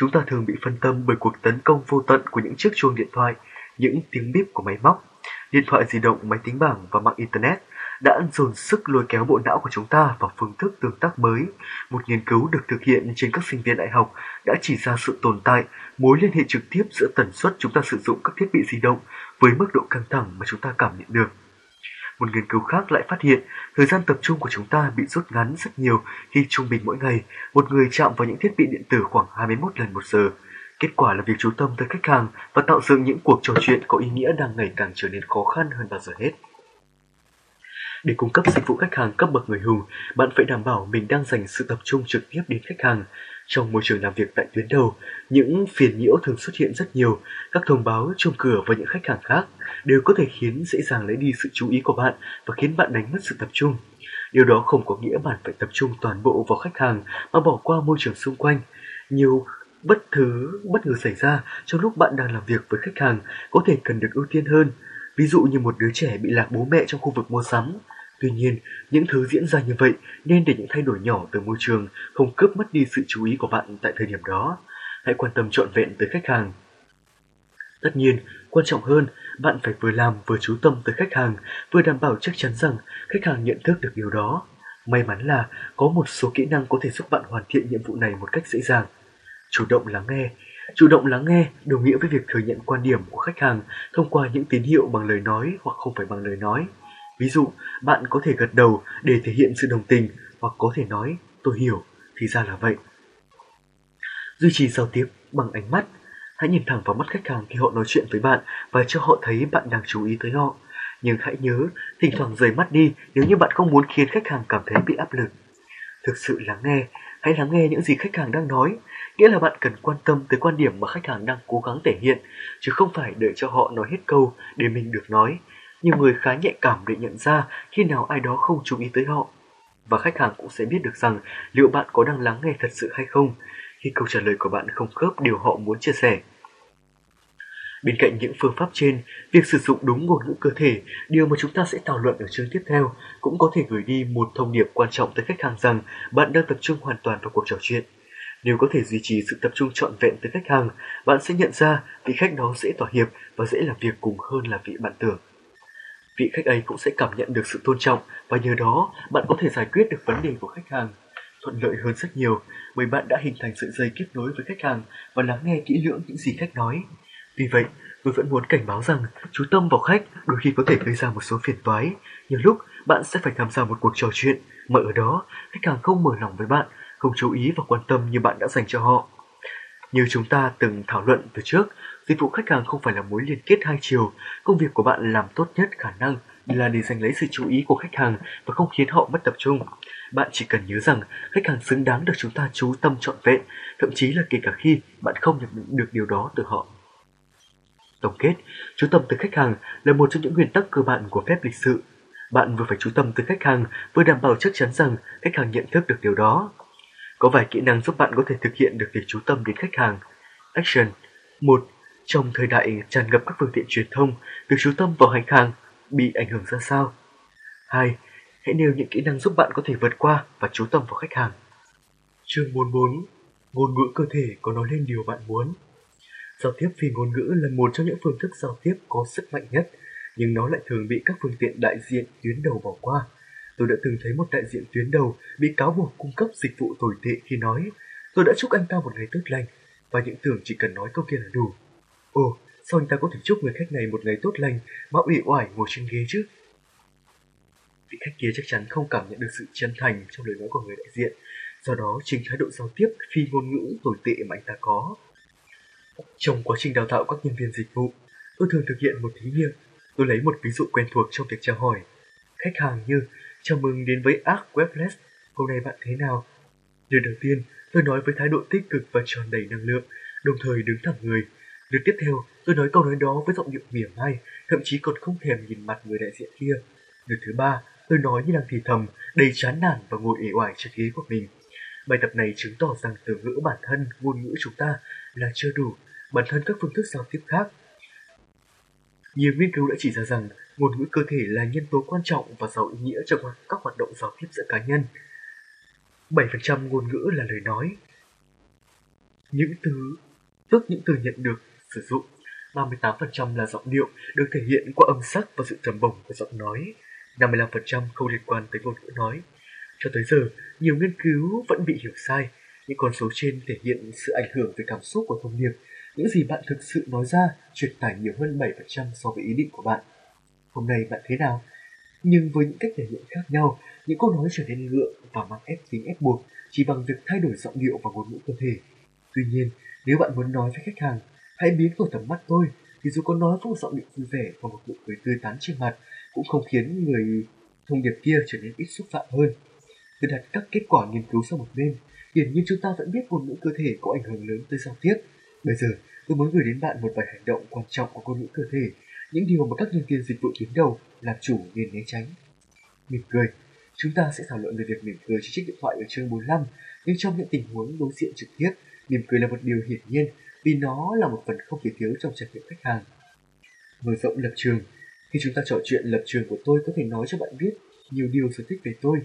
chúng ta thường bị phân tâm bởi cuộc tấn công vô tận của những chiếc chuông điện thoại, những tiếng bíp của máy móc, điện thoại di động, máy tính bảng và mạng Internet đã dồn sức lôi kéo bộ não của chúng ta vào phương thức tương tác mới. Một nghiên cứu được thực hiện trên các sinh viên đại học đã chỉ ra sự tồn tại, mối liên hệ trực tiếp giữa tần suất chúng ta sử dụng các thiết bị di động với mức độ căng thẳng mà chúng ta cảm nhận được. Một nghiên cứu khác lại phát hiện thời gian tập trung của chúng ta bị rút ngắn rất nhiều khi trung bình mỗi ngày một người chạm vào những thiết bị điện tử khoảng 21 lần một giờ. Kết quả là việc chú tâm tới khách hàng và tạo dựng những cuộc trò chuyện có ý nghĩa đang ngày càng trở nên khó khăn hơn bao giờ hết. Để cung cấp dịch vụ khách hàng cấp bậc người hùng, bạn phải đảm bảo mình đang dành sự tập trung trực tiếp đến khách hàng. Trong môi trường làm việc tại tuyến đầu, những phiền nhiễu thường xuất hiện rất nhiều, các thông báo, chuông cửa và những khách hàng khác đều có thể khiến dễ dàng lấy đi sự chú ý của bạn và khiến bạn đánh mất sự tập trung. Điều đó không có nghĩa bạn phải tập trung toàn bộ vào khách hàng mà bỏ qua môi trường xung quanh. Nhiều bất thứ bất ngờ xảy ra trong lúc bạn đang làm việc với khách hàng có thể cần được ưu tiên hơn. Ví dụ như một đứa trẻ bị lạc bố mẹ trong khu vực mua sắm. Tuy nhiên, những thứ diễn ra như vậy nên để những thay đổi nhỏ từ môi trường không cướp mất đi sự chú ý của bạn tại thời điểm đó. Hãy quan tâm trọn vẹn tới khách hàng. Tất nhiên, quan trọng hơn, bạn phải vừa làm vừa chú tâm tới khách hàng, vừa đảm bảo chắc chắn rằng khách hàng nhận thức được điều đó. May mắn là có một số kỹ năng có thể giúp bạn hoàn thiện nhiệm vụ này một cách dễ dàng. Chủ động lắng nghe Chủ động lắng nghe đồng nghĩa với việc thừa nhận quan điểm của khách hàng thông qua những tín hiệu bằng lời nói hoặc không phải bằng lời nói. Ví dụ, bạn có thể gật đầu để thể hiện sự đồng tình hoặc có thể nói tôi hiểu, thì ra là vậy. Duy trì giao tiếp bằng ánh mắt. Hãy nhìn thẳng vào mắt khách hàng khi họ nói chuyện với bạn và cho họ thấy bạn đang chú ý tới họ. Nhưng hãy nhớ, thỉnh thoảng rời mắt đi nếu như bạn không muốn khiến khách hàng cảm thấy bị áp lực. Thực sự lắng nghe, hãy lắng nghe những gì khách hàng đang nói, nghĩa là bạn cần quan tâm tới quan điểm mà khách hàng đang cố gắng thể hiện, chứ không phải đợi cho họ nói hết câu để mình được nói. Nhiều người khá nhạy cảm để nhận ra khi nào ai đó không chú ý tới họ. Và khách hàng cũng sẽ biết được rằng liệu bạn có đang lắng nghe thật sự hay không khi câu trả lời của bạn không khớp điều họ muốn chia sẻ. Bên cạnh những phương pháp trên, việc sử dụng đúng ngôn ngữ cơ thể, điều mà chúng ta sẽ thảo luận ở chương tiếp theo, cũng có thể gửi đi một thông điệp quan trọng tới khách hàng rằng bạn đang tập trung hoàn toàn vào cuộc trò chuyện. Nếu có thể duy trì sự tập trung trọn vẹn tới khách hàng, bạn sẽ nhận ra vị khách đó dễ thỏa hiệp và dễ làm việc cùng hơn là vị bạn tưởng. Vị khách ấy cũng sẽ cảm nhận được sự tôn trọng và nhờ đó bạn có thể giải quyết được vấn đề của khách hàng thuận lợi hơn rất nhiều bởi bạn đã hình thành sự dây kết nối với khách hàng và lắng nghe kỹ lưỡng những gì khách nói. Vì vậy, tôi vẫn muốn cảnh báo rằng chú tâm vào khách đôi khi có thể gây ra một số phiền toái. Nhiều lúc bạn sẽ phải tham gia một cuộc trò chuyện mà ở đó khách hàng không mở lòng với bạn, không chú ý và quan tâm như bạn đã dành cho họ. Như chúng ta từng thảo luận từ trước, dịch vụ khách hàng không phải là mối liên kết hai chiều. Công việc của bạn làm tốt nhất khả năng là để giành lấy sự chú ý của khách hàng và không khiến họ mất tập trung. Bạn chỉ cần nhớ rằng khách hàng xứng đáng được chúng ta chú tâm trọn vẹn, thậm chí là kể cả khi bạn không nhận được điều đó từ họ. Tổng kết, chú tâm tới khách hàng là một trong những nguyên tắc cơ bản của phép lịch sự. Bạn vừa phải chú tâm tới khách hàng, vừa đảm bảo chắc chắn rằng khách hàng nhận thức được điều đó. Có vài kỹ năng giúp bạn có thể thực hiện được việc chú tâm đến khách hàng. Action 1. Trong thời đại tràn ngập các phương tiện truyền thông, việc chú tâm vào khách hàng bị ảnh hưởng ra sao? 2. Hãy nêu những kỹ năng giúp bạn có thể vượt qua và chú tâm vào khách hàng. Chương 44 Ngôn ngữ cơ thể có nói lên điều bạn muốn. Giao tiếp phi ngôn ngữ là một trong những phương thức giao tiếp có sức mạnh nhất, nhưng nó lại thường bị các phương tiện đại diện tuyến đầu bỏ qua. Tôi đã từng thấy một đại diện tuyến đầu bị cáo buộc cung cấp dịch vụ tồi tệ khi nói Tôi đã chúc anh ta một ngày tốt lành, và những tưởng chỉ cần nói câu kia là đủ. Ồ, sao anh ta có thể chúc người khách này một ngày tốt lành mà ủy oải ngồi trên ghế chứ? Vị khách kia chắc chắn không cảm nhận được sự chân thành trong lời nói của người đại diện, do đó chính thái độ giao tiếp phi ngôn ngữ tồi tệ mà anh ta có. Trong quá trình đào tạo các nhân viên dịch vụ, tôi thường thực hiện một thí nghiệm. Tôi lấy một ví dụ quen thuộc trong việc chào hỏi. Khách hàng như, chào mừng đến với Arc Webless, hôm nay bạn thế nào? Điều đầu tiên, tôi nói với thái độ tích cực và tròn đầy năng lượng, đồng thời đứng thẳng người lần tiếp theo, tôi nói câu nói đó với giọng điệu mỉa mai, thậm chí còn không thèm nhìn mặt người đại diện kia. lần thứ ba, tôi nói như đang thì thầm, đầy chán nản và ngồi ỉ oải trên ghế của mình. Bài tập này chứng tỏ rằng từ ngữ bản thân, ngôn ngữ chúng ta là chưa đủ, bản thân các phương thức giao tiếp khác. Nhiều nghiên cứu đã chỉ ra rằng ngôn ngữ cơ thể là nhân tố quan trọng và giàu ý nghĩa trong các hoạt động giao tiếp giữa cá nhân. 7% ngôn ngữ là lời nói. Những từ, tức những từ nhận được, sử dụng. 38% là giọng điệu được thể hiện qua âm sắc và sự trầm bổng của giọng nói. 55% không liên quan tới ngôn ngữ nói. Cho tới giờ, nhiều nghiên cứu vẫn bị hiểu sai. Những con số trên thể hiện sự ảnh hưởng về cảm xúc của thông điệp. Những gì bạn thực sự nói ra truyền tải nhiều hơn 7% so với ý định của bạn. Hôm nay bạn thế nào? Nhưng với những cách thể hiện khác nhau, những câu nói trở nên ngượng và mang ép tính ép buộc chỉ bằng việc thay đổi giọng điệu và ngôn ngữ cơ thể. Tuy nhiên, nếu bạn muốn nói với khách hàng, hãy biến vào tầm mắt tôi, thì dù có nói phong giọng điệu vui vẻ và một nụ cười tươi tắn trên mặt, cũng không khiến người thông điệp kia trở nên ít xúc phạm hơn. Tôi đặt các kết quả nghiên cứu sang một bên, hiển nhiên chúng ta vẫn biết ngôn ngữ cơ thể có ảnh hưởng lớn tới giao tiếp. Bây giờ, tôi muốn gửi đến bạn một vài hành động quan trọng của ngôn ngữ cơ thể, những điều mà các nhân viên dịch vụ tuyến đầu làm chủ nên né tránh. Mỉm cười Chúng ta sẽ thảo luận về việc mỉm cười trên chiếc điện thoại ở chương 45, nhưng trong những tình huống đối diện trực tiếp, mỉm cười là một điều hiển nhiên vì nó là một phần không thể thiếu trong trải nghiệm khách hàng. Mở rộng lập trường Khi chúng ta trò chuyện lập trường của tôi có thể nói cho bạn biết nhiều điều sở thích về tôi.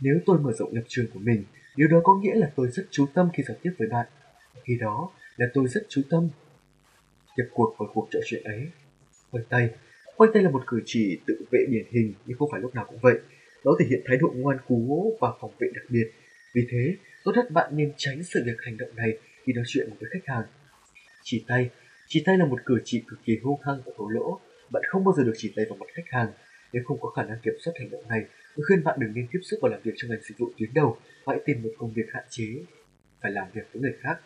Nếu tôi mở rộng lập trường của mình, điều đó có nghĩa là tôi rất chú tâm khi giao tiếp với bạn. Khi đó là tôi rất chú tâm nhập cuộc vào cuộc trò chuyện ấy. Khoanh tay Khoanh tay là một cử chỉ tự vệ điển hình nhưng không phải lúc nào cũng vậy. Nó thể hiện thái độ ngoan cố và phòng vệ đặc biệt. Vì thế, tốt nhất bạn nên tránh sự việc hành động này khi nói chuyện với khách hàng. Chỉ tay Chỉ tay là một cử chỉ cực kỳ hung hăng và thổ lỗ. Bạn không bao giờ được chỉ tay vào mặt khách hàng. Nếu không có khả năng kiểm soát hành động này, tôi khuyên bạn đừng nên tiếp xúc và làm việc trong ngành dịch vụ tuyến đầu. Hãy tìm một công việc hạn chế, phải làm việc với người khác.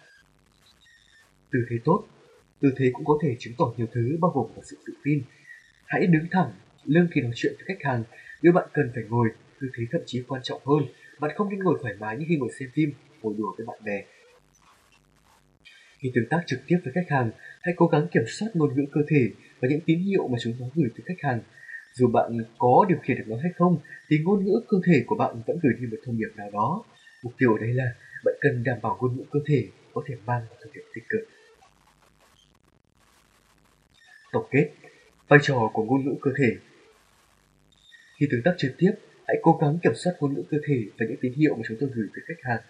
Tư thế tốt Tư thế cũng có thể chứng tỏ nhiều thứ bao gồm cả sự tự tin. Hãy đứng thẳng, lưng khi nói chuyện với khách hàng nếu bạn cần phải ngồi, tư thế thậm chí quan trọng hơn, bạn không nên ngồi thoải mái như khi ngồi xem phim, ngồi đùa với bạn bè. Khi tương tác trực tiếp với khách hàng, hãy cố gắng kiểm soát ngôn ngữ cơ thể và những tín hiệu mà chúng nó gửi từ khách hàng. Dù bạn có điều khiển được nó hay không, thì ngôn ngữ cơ thể của bạn vẫn gửi đi một thông điệp nào đó. Mục tiêu ở đây là bạn cần đảm bảo ngôn ngữ cơ thể có thể mang một thông điệp tích cực. Tổng kết Vai trò của ngôn ngữ cơ thể khi tương tác trực tiếp, hãy cố gắng kiểm soát ngôn ngữ cơ thể và những tín hiệu mà chúng tôi gửi tới khách hàng.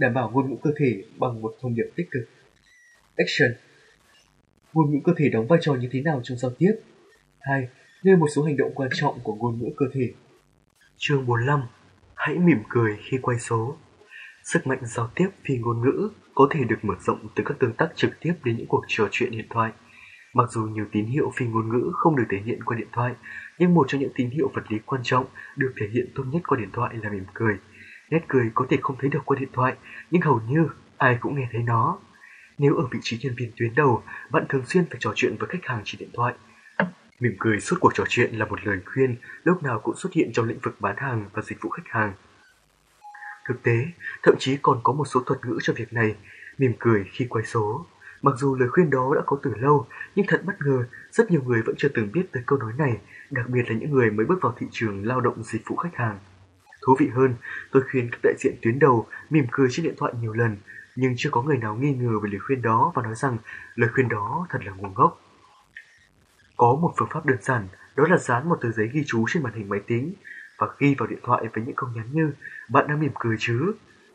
Đảm bảo ngôn ngữ cơ thể bằng một thông điệp tích cực. Action Ngôn ngữ cơ thể đóng vai trò như thế nào trong giao tiếp? 2. Nêu một số hành động quan trọng của ngôn ngữ cơ thể. Chương 45 Hãy mỉm cười khi quay số. Sức mạnh giao tiếp phi ngôn ngữ có thể được mở rộng từ các tương tác trực tiếp đến những cuộc trò chuyện điện thoại. Mặc dù nhiều tín hiệu phi ngôn ngữ không được thể hiện qua điện thoại, nhưng một trong những tín hiệu vật lý quan trọng được thể hiện tốt nhất qua điện thoại là mỉm cười. Nét cười có thể không thấy được qua điện thoại, nhưng hầu như ai cũng nghe thấy nó. Nếu ở vị trí nhân viên tuyến đầu, bạn thường xuyên phải trò chuyện với khách hàng chỉ điện thoại. Mỉm cười suốt cuộc trò chuyện là một lời khuyên lúc nào cũng xuất hiện trong lĩnh vực bán hàng và dịch vụ khách hàng. Thực tế, thậm chí còn có một số thuật ngữ cho việc này, mỉm cười khi quay số. Mặc dù lời khuyên đó đã có từ lâu, nhưng thật bất ngờ, rất nhiều người vẫn chưa từng biết tới câu nói này, đặc biệt là những người mới bước vào thị trường lao động dịch vụ khách hàng. Thú vị hơn, tôi khuyên các đại diện tuyến đầu mỉm cười trên điện thoại nhiều lần, nhưng chưa có người nào nghi ngờ về lời khuyên đó và nói rằng lời khuyên đó thật là nguồn gốc. Có một phương pháp đơn giản, đó là dán một tờ giấy ghi chú trên màn hình máy tính và ghi vào điện thoại với những câu nhắn như bạn đang mỉm cười chứ,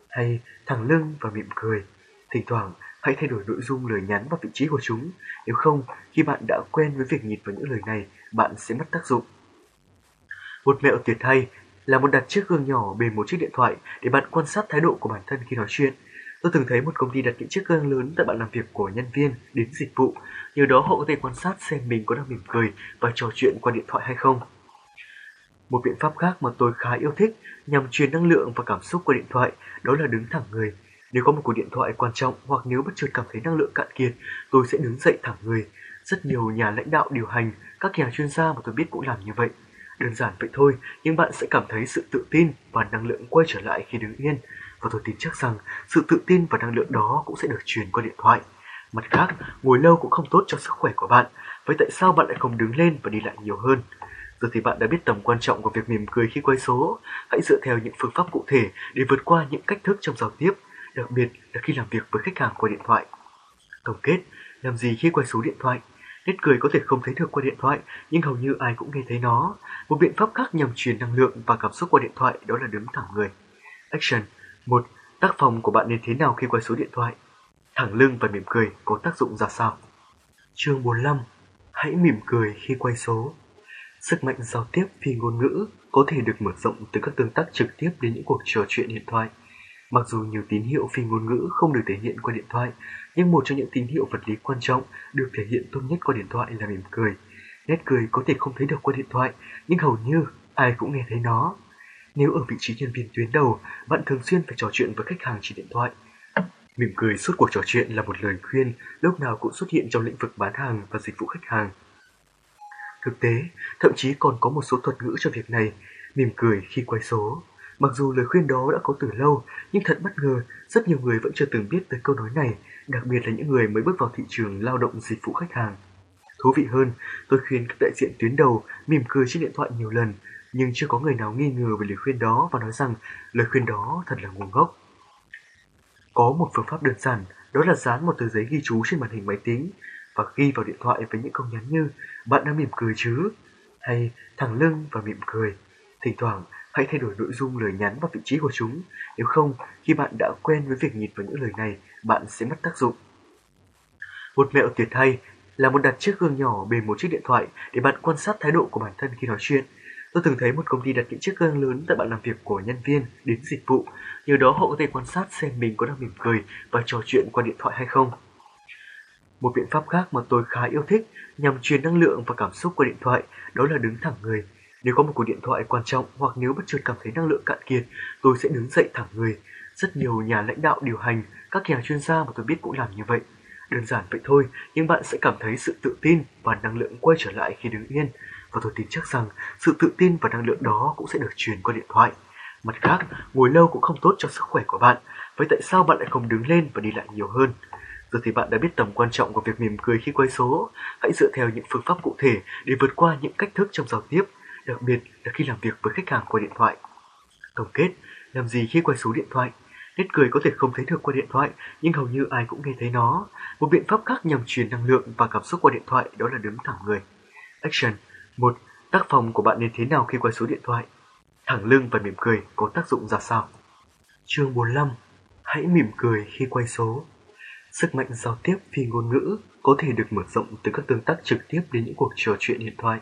hay thẳng lưng và mỉm cười. Thỉnh thoảng, hãy thay đổi nội dung lời nhắn và vị trí của chúng. Nếu không, khi bạn đã quen với việc nhìn vào những lời này, bạn sẽ mất tác dụng. Một mẹo tuyệt hay là một đặt chiếc gương nhỏ bên một chiếc điện thoại để bạn quan sát thái độ của bản thân khi nói chuyện. Tôi từng thấy một công ty đặt những chiếc gương lớn tại bàn làm việc của nhân viên đến dịch vụ, nhờ đó họ có thể quan sát xem mình có đang mỉm cười và trò chuyện qua điện thoại hay không. Một biện pháp khác mà tôi khá yêu thích nhằm truyền năng lượng và cảm xúc qua điện thoại đó là đứng thẳng người. Nếu có một cuộc điện thoại quan trọng hoặc nếu bất chợt cảm thấy năng lượng cạn kiệt, tôi sẽ đứng dậy thẳng người. Rất nhiều nhà lãnh đạo điều hành, các nhà chuyên gia mà tôi biết cũng làm như vậy. Đơn giản vậy thôi, nhưng bạn sẽ cảm thấy sự tự tin và năng lượng quay trở lại khi đứng yên. Và tôi tin chắc rằng sự tự tin và năng lượng đó cũng sẽ được truyền qua điện thoại. Mặt khác, ngồi lâu cũng không tốt cho sức khỏe của bạn. Vậy tại sao bạn lại không đứng lên và đi lại nhiều hơn? Giờ thì bạn đã biết tầm quan trọng của việc mỉm cười khi quay số. Hãy dựa theo những phương pháp cụ thể để vượt qua những cách thức trong giao tiếp đặc biệt là khi làm việc với khách hàng qua điện thoại. Tổng kết, làm gì khi quay số điện thoại? Nét cười có thể không thấy được qua điện thoại, nhưng hầu như ai cũng nghe thấy nó. Một biện pháp khác nhằm truyền năng lượng và cảm xúc qua điện thoại đó là đứng thẳng người. Action 1. Tác phòng của bạn nên thế nào khi quay số điện thoại? thẳng lưng và mỉm cười có tác dụng ra sao. Chương 45 Hãy mỉm cười khi quay số Sức mạnh giao tiếp phi ngôn ngữ có thể được mở rộng từ các tương tác trực tiếp đến những cuộc trò chuyện điện thoại. Mặc dù nhiều tín hiệu phi ngôn ngữ không được thể hiện qua điện thoại, nhưng một trong những tín hiệu vật lý quan trọng được thể hiện tốt nhất qua điện thoại là mỉm cười. Nét cười có thể không thấy được qua điện thoại, nhưng hầu như ai cũng nghe thấy nó. Nếu ở vị trí nhân viên tuyến đầu, bạn thường xuyên phải trò chuyện với khách hàng trên điện thoại. Mỉm cười suốt cuộc trò chuyện là một lời khuyên lúc nào cũng xuất hiện trong lĩnh vực bán hàng và dịch vụ khách hàng. Thực tế, thậm chí còn có một số thuật ngữ cho việc này, mỉm cười khi quay số. Mặc dù lời khuyên đó đã có từ lâu, nhưng thật bất ngờ, rất nhiều người vẫn chưa từng biết tới câu nói này, đặc biệt là những người mới bước vào thị trường lao động dịch vụ khách hàng. Thú vị hơn, tôi khuyên các đại diện tuyến đầu mỉm cười trên điện thoại nhiều lần, nhưng chưa có người nào nghi ngờ về lời khuyên đó và nói rằng lời khuyên đó thật là nguồn gốc. Có một phương pháp đơn giản, đó là dán một tờ giấy ghi chú trên màn hình máy tính và ghi vào điện thoại với những câu nhắn như bạn đang mỉm cười chứ, hay thẳng lưng và mỉm cười. Thỉnh thoảng, hãy thay đổi nội dung lời nhắn và vị trí của chúng, nếu không, khi bạn đã quen với việc nhìn vào những lời này, bạn sẽ mất tác dụng. Một mẹo tuyệt hay là một đặt chiếc gương nhỏ bên một chiếc điện thoại để bạn quan sát thái độ của bản thân khi nói chuyện. Tôi từng thấy một công ty đặt những chiếc gương lớn tại bàn làm việc của nhân viên đến dịch vụ, nhờ đó họ có thể quan sát xem mình có đang mỉm cười và trò chuyện qua điện thoại hay không. Một biện pháp khác mà tôi khá yêu thích nhằm truyền năng lượng và cảm xúc qua điện thoại đó là đứng thẳng người. Nếu có một cuộc điện thoại quan trọng hoặc nếu bất chợt cảm thấy năng lượng cạn kiệt, tôi sẽ đứng dậy thẳng người. Rất nhiều nhà lãnh đạo điều hành, các nhà chuyên gia mà tôi biết cũng làm như vậy. Đơn giản vậy thôi, nhưng bạn sẽ cảm thấy sự tự tin và năng lượng quay trở lại khi đứng yên. Và tôi tin chắc rằng sự tự tin và năng lượng đó cũng sẽ được truyền qua điện thoại. Mặt khác, ngồi lâu cũng không tốt cho sức khỏe của bạn. Vậy tại sao bạn lại không đứng lên và đi lại nhiều hơn? Giờ thì bạn đã biết tầm quan trọng của việc mỉm cười khi quay số. Hãy dựa theo những phương pháp cụ thể để vượt qua những cách thức trong giao tiếp, đặc biệt là khi làm việc với khách hàng qua điện thoại. Tổng kết, làm gì khi quay số điện thoại? Nét cười có thể không thấy được qua điện thoại, nhưng hầu như ai cũng nghe thấy nó. Một biện pháp khác nhằm truyền năng lượng và cảm xúc qua điện thoại đó là đứng thẳng người. Action 1. Tác phòng của bạn nên thế nào khi quay số điện thoại? Thẳng lưng và mỉm cười có tác dụng ra sao? Chương 45 Hãy mỉm cười khi quay số Sức mạnh giao tiếp phi ngôn ngữ có thể được mở rộng từ các tương tác trực tiếp đến những cuộc trò chuyện điện thoại.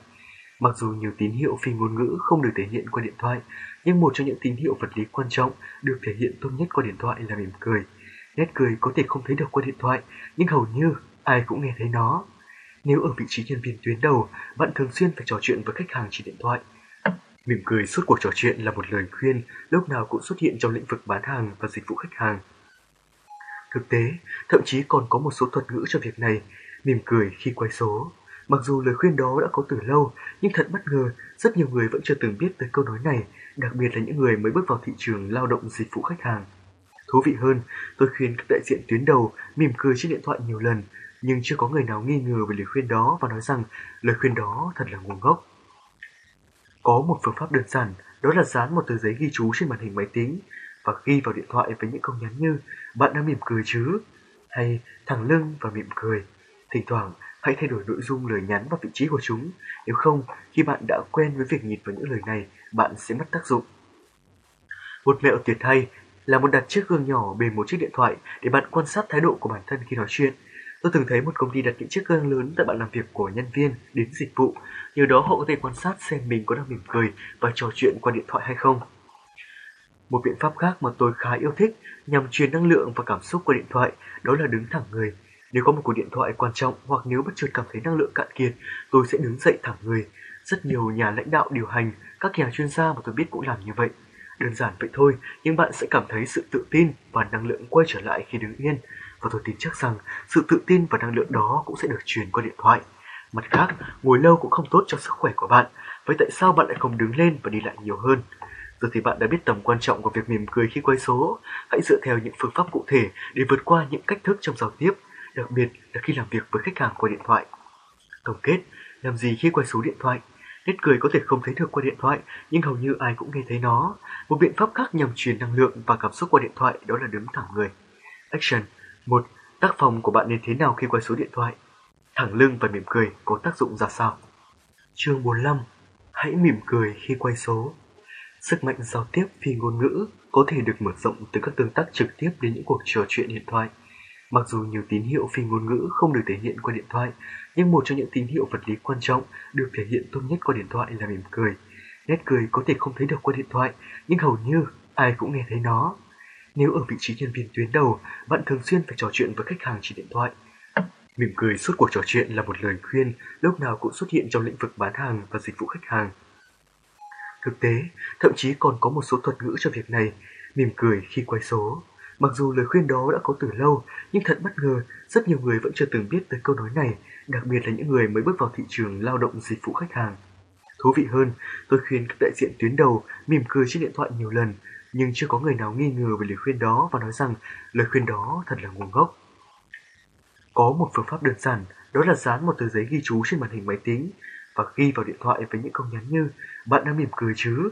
Mặc dù nhiều tín hiệu phi ngôn ngữ không được thể hiện qua điện thoại, nhưng một trong những tín hiệu vật lý quan trọng được thể hiện tốt nhất qua điện thoại là mỉm cười. Nét cười có thể không thấy được qua điện thoại, nhưng hầu như ai cũng nghe thấy nó. Nếu ở vị trí nhân viên tuyến đầu, bạn thường xuyên phải trò chuyện với khách hàng chỉ điện thoại. Mỉm cười suốt cuộc trò chuyện là một lời khuyên lúc nào cũng xuất hiện trong lĩnh vực bán hàng và dịch vụ khách hàng. Thực tế, thậm chí còn có một số thuật ngữ cho việc này, mỉm cười khi quay số. Mặc dù lời khuyên đó đã có từ lâu, nhưng thật bất ngờ, rất nhiều người vẫn chưa từng biết tới câu nói này, đặc biệt là những người mới bước vào thị trường lao động dịch vụ khách hàng. Thú vị hơn, tôi khuyên các đại diện tuyến đầu mỉm cười trên điện thoại nhiều lần, nhưng chưa có người nào nghi ngờ về lời khuyên đó và nói rằng lời khuyên đó thật là nguồn gốc. Có một phương pháp đơn giản, đó là dán một tờ giấy ghi chú trên màn hình máy tính và ghi vào điện thoại với những câu nhắn như bạn đang mỉm cười chứ, hay thẳng lưng và mỉm cười. Thỉnh thoảng, hãy thay đổi nội dung lời nhắn và vị trí của chúng, nếu không, khi bạn đã quen với việc nhìn vào những lời này, bạn sẽ mất tác dụng. Một mẹo tuyệt hay là một đặt chiếc gương nhỏ bên một chiếc điện thoại để bạn quan sát thái độ của bản thân khi nói chuyện. Tôi từng thấy một công ty đặt những chiếc gương lớn tại bàn làm việc của nhân viên đến dịch vụ, nhờ đó họ có thể quan sát xem mình có đang mỉm cười và trò chuyện qua điện thoại hay không. Một biện pháp khác mà tôi khá yêu thích nhằm truyền năng lượng và cảm xúc qua điện thoại đó là đứng thẳng người. Nếu có một cuộc điện thoại quan trọng hoặc nếu bất chợt cảm thấy năng lượng cạn kiệt, tôi sẽ đứng dậy thẳng người. Rất nhiều nhà lãnh đạo điều hành, các nhà chuyên gia mà tôi biết cũng làm như vậy. Đơn giản vậy thôi, nhưng bạn sẽ cảm thấy sự tự tin và năng lượng quay trở lại khi đứng yên. Và tôi tin chắc rằng sự tự tin và năng lượng đó cũng sẽ được truyền qua điện thoại. Mặt khác, ngồi lâu cũng không tốt cho sức khỏe của bạn. Vậy tại sao bạn lại không đứng lên và đi lại nhiều hơn? Giờ thì bạn đã biết tầm quan trọng của việc mỉm cười khi quay số. Hãy dựa theo những phương pháp cụ thể để vượt qua những cách thức trong giao tiếp, đặc biệt là khi làm việc với khách hàng qua điện thoại. Tổng kết, làm gì khi quay số điện thoại? Nét cười có thể không thấy được qua điện thoại, nhưng hầu như ai cũng nghe thấy nó. Một biện pháp khác nhằm truyền năng lượng và cảm xúc qua điện thoại đó là đứng thẳng người. Action 1. Tác phòng của bạn nên thế nào khi quay số điện thoại? Thẳng lưng và mỉm cười có tác dụng ra sao? Chương 45 Hãy mỉm cười khi quay số Sức mạnh giao tiếp phi ngôn ngữ có thể được mở rộng từ các tương tác trực tiếp đến những cuộc trò chuyện điện thoại. Mặc dù nhiều tín hiệu phi ngôn ngữ không được thể hiện qua điện thoại, nhưng một trong những tín hiệu vật lý quan trọng được thể hiện tốt nhất qua điện thoại là mỉm cười. Nét cười có thể không thấy được qua điện thoại, nhưng hầu như ai cũng nghe thấy nó. Nếu ở vị trí nhân viên tuyến đầu, bạn thường xuyên phải trò chuyện với khách hàng trên điện thoại. Mỉm cười suốt cuộc trò chuyện là một lời khuyên lúc nào cũng xuất hiện trong lĩnh vực bán hàng và dịch vụ khách hàng. Thực tế, thậm chí còn có một số thuật ngữ cho việc này, mỉm cười khi quay số. Mặc dù lời khuyên đó đã có từ lâu, nhưng thật bất ngờ, rất nhiều người vẫn chưa từng biết tới câu nói này, đặc biệt là những người mới bước vào thị trường lao động dịch vụ khách hàng. Thú vị hơn, tôi khuyên các đại diện tuyến đầu mỉm cười trên điện thoại nhiều lần, nhưng chưa có người nào nghi ngờ về lời khuyên đó và nói rằng lời khuyên đó thật là nguồn gốc. Có một phương pháp đơn giản, đó là dán một tờ giấy ghi chú trên màn hình máy tính và ghi vào điện thoại với những câu nhắn như bạn đang mỉm cười chứ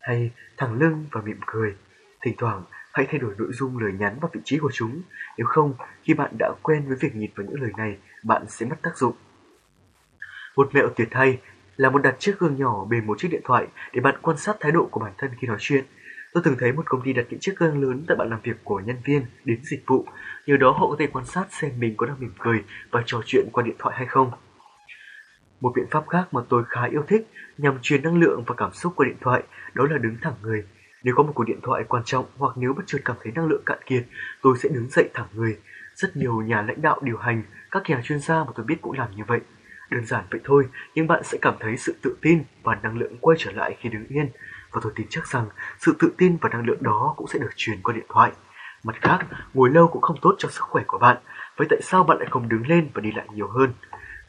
hay thẳng lưng và mỉm cười. Thỉnh thoảng hãy thay đổi nội dung lời nhắn và vị trí của chúng, nếu không khi bạn đã quen với việc nhìn vào những lời này, bạn sẽ mất tác dụng. Một mẹo tuyệt hay là một đặt chiếc gương nhỏ bên một chiếc điện thoại để bạn quan sát thái độ của bản thân khi nói chuyện. Tôi từng thấy một công ty đặt những chiếc gương lớn tại bàn làm việc của nhân viên đến dịch vụ, nhờ đó họ có thể quan sát xem mình có đang mỉm cười và trò chuyện qua điện thoại hay không. Một biện pháp khác mà tôi khá yêu thích nhằm truyền năng lượng và cảm xúc qua điện thoại đó là đứng thẳng người. Nếu có một cuộc điện thoại quan trọng hoặc nếu bất chợt cảm thấy năng lượng cạn kiệt, tôi sẽ đứng dậy thẳng người. Rất nhiều nhà lãnh đạo điều hành, các nhà chuyên gia mà tôi biết cũng làm như vậy. Đơn giản vậy thôi, nhưng bạn sẽ cảm thấy sự tự tin và năng lượng quay trở lại khi đứng yên. Và tôi tin chắc rằng sự tự tin và năng lượng đó cũng sẽ được truyền qua điện thoại. Mặt khác, ngồi lâu cũng không tốt cho sức khỏe của bạn. Vậy tại sao bạn lại không đứng lên và đi lại nhiều hơn?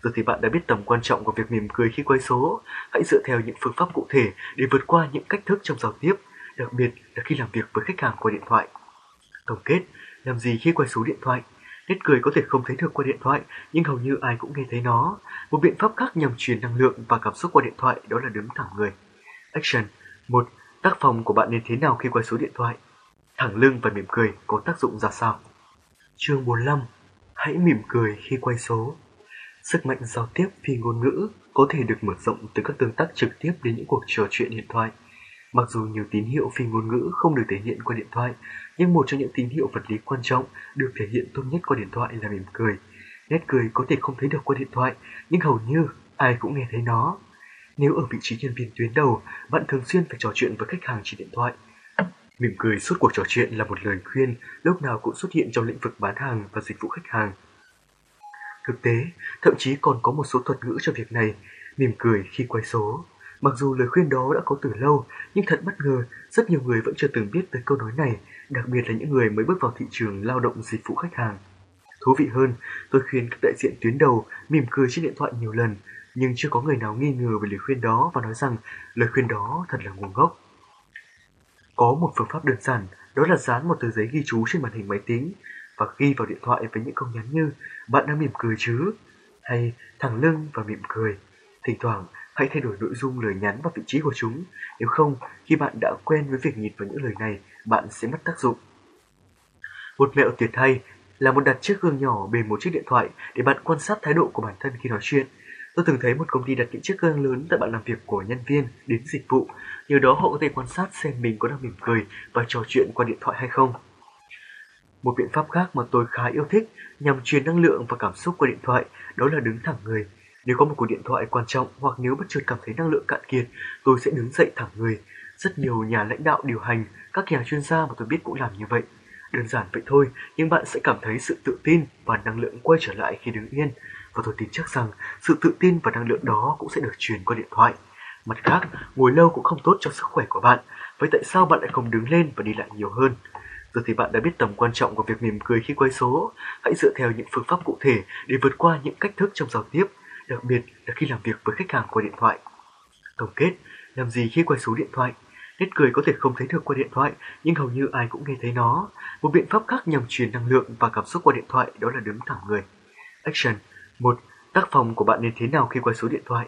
Giờ thì bạn đã biết tầm quan trọng của việc mỉm cười khi quay số. Hãy dựa theo những phương pháp cụ thể để vượt qua những cách thức trong giao tiếp, đặc biệt là khi làm việc với khách hàng qua điện thoại. Tổng kết, làm gì khi quay số điện thoại? Nét cười có thể không thấy được qua điện thoại, nhưng hầu như ai cũng nghe thấy nó. Một biện pháp khác nhằm truyền năng lượng và cảm xúc qua điện thoại đó là đứng thẳng người. Action 1. Tác phòng của bạn nên thế nào khi quay số điện thoại? Thẳng lưng và mỉm cười có tác dụng ra sao? Chương 45 Hãy mỉm cười khi quay số Sức mạnh giao tiếp phi ngôn ngữ có thể được mở rộng từ các tương tác trực tiếp đến những cuộc trò chuyện điện thoại. Mặc dù nhiều tín hiệu phi ngôn ngữ không được thể hiện qua điện thoại, nhưng một trong những tín hiệu vật lý quan trọng được thể hiện tốt nhất qua điện thoại là mỉm cười. Nét cười có thể không thấy được qua điện thoại, nhưng hầu như ai cũng nghe thấy nó. Nếu ở vị trí nhân viên tuyến đầu, bạn thường xuyên phải trò chuyện với khách hàng trên điện thoại. Mỉm cười suốt cuộc trò chuyện là một lời khuyên lúc nào cũng xuất hiện trong lĩnh vực bán hàng và dịch vụ khách hàng. Thực tế, thậm chí còn có một số thuật ngữ cho việc này, mỉm cười khi quay số. Mặc dù lời khuyên đó đã có từ lâu, nhưng thật bất ngờ, rất nhiều người vẫn chưa từng biết tới câu nói này, đặc biệt là những người mới bước vào thị trường lao động dịch vụ khách hàng. Thú vị hơn, tôi khuyên các đại diện tuyến đầu mỉm cười trên điện thoại nhiều lần, nhưng chưa có người nào nghi ngờ về lời khuyên đó và nói rằng lời khuyên đó thật là nguồn gốc. Có một phương pháp đơn giản, đó là dán một tờ giấy ghi chú trên màn hình máy tính và ghi vào điện thoại với những câu nhắn như bạn đang mỉm cười chứ hay thẳng lưng và mỉm cười. Thỉnh thoảng hãy thay đổi nội dung lời nhắn và vị trí của chúng, nếu không khi bạn đã quen với việc nhìn vào những lời này, bạn sẽ mất tác dụng. Một mẹo tuyệt hay là một đặt chiếc gương nhỏ bên một chiếc điện thoại để bạn quan sát thái độ của bản thân khi nói chuyện. Tôi từng thấy một công ty đặt những chiếc gương lớn tại bàn làm việc của nhân viên đến dịch vụ, nhờ đó họ có thể quan sát xem mình có đang mỉm cười và trò chuyện qua điện thoại hay không. Một biện pháp khác mà tôi khá yêu thích nhằm truyền năng lượng và cảm xúc qua điện thoại đó là đứng thẳng người. Nếu có một cuộc điện thoại quan trọng hoặc nếu bất chợt cảm thấy năng lượng cạn kiệt, tôi sẽ đứng dậy thẳng người. Rất nhiều nhà lãnh đạo điều hành, các nhà chuyên gia mà tôi biết cũng làm như vậy. Đơn giản vậy thôi, nhưng bạn sẽ cảm thấy sự tự tin và năng lượng quay trở lại khi đứng yên. Và tôi tin chắc rằng sự tự tin và năng lượng đó cũng sẽ được truyền qua điện thoại. Mặt khác, ngồi lâu cũng không tốt cho sức khỏe của bạn. Vậy tại sao bạn lại không đứng lên và đi lại nhiều hơn? Giờ thì bạn đã biết tầm quan trọng của việc mỉm cười khi quay số. Hãy dựa theo những phương pháp cụ thể để vượt qua những cách thức trong giao tiếp, đặc biệt là khi làm việc với khách hàng qua điện thoại. Tổng kết, làm gì khi quay số điện thoại? Nét cười có thể không thấy được qua điện thoại, nhưng hầu như ai cũng nghe thấy nó. Một biện pháp khác nhằm truyền năng lượng và cảm xúc qua điện thoại đó là đứng thẳng người. Action 1. Tác phòng của bạn nên thế nào khi quay số điện thoại?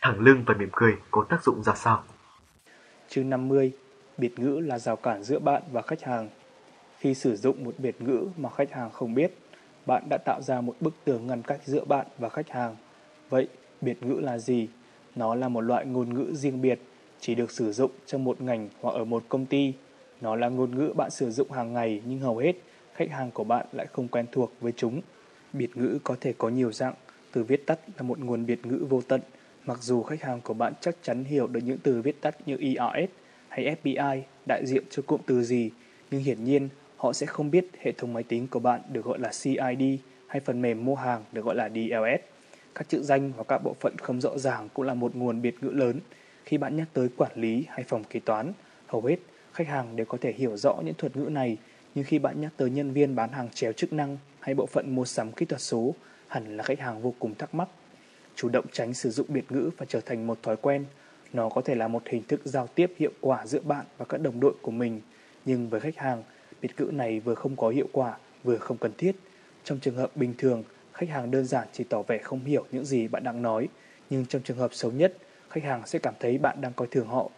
Thẳng lưng và mỉm cười có tác dụng ra sao? Chương 50. Biệt ngữ là rào cản giữa bạn và khách hàng. Khi sử dụng một biệt ngữ mà khách hàng không biết, bạn đã tạo ra một bức tường ngăn cách giữa bạn và khách hàng. Vậy, biệt ngữ là gì? Nó là một loại ngôn ngữ riêng biệt, chỉ được sử dụng trong một ngành hoặc ở một công ty. Nó là ngôn ngữ bạn sử dụng hàng ngày nhưng hầu hết khách hàng của bạn lại không quen thuộc với chúng. Biệt ngữ có thể có nhiều dạng, từ viết tắt là một nguồn biệt ngữ vô tận, mặc dù khách hàng của bạn chắc chắn hiểu được những từ viết tắt như IRS hay FBI đại diện cho cụm từ gì, nhưng hiển nhiên họ sẽ không biết hệ thống máy tính của bạn được gọi là CID hay phần mềm mua hàng được gọi là DLS. Các chữ danh và các bộ phận không rõ ràng cũng là một nguồn biệt ngữ lớn. Khi bạn nhắc tới quản lý hay phòng kế toán, hầu hết khách hàng đều có thể hiểu rõ những thuật ngữ này, nhưng khi bạn nhắc tới nhân viên bán hàng chéo chức năng hay bộ phận mua sắm kỹ thuật số, hẳn là khách hàng vô cùng thắc mắc. Chủ động tránh sử dụng biệt ngữ và trở thành một thói quen. Nó có thể là một hình thức giao tiếp hiệu quả giữa bạn và các đồng đội của mình, nhưng với khách hàng, biệt ngữ này vừa không có hiệu quả, vừa không cần thiết. Trong trường hợp bình thường, khách hàng đơn giản chỉ tỏ vẻ không hiểu những gì bạn đang nói, nhưng trong trường hợp xấu nhất, khách hàng sẽ cảm thấy bạn đang coi thường họ.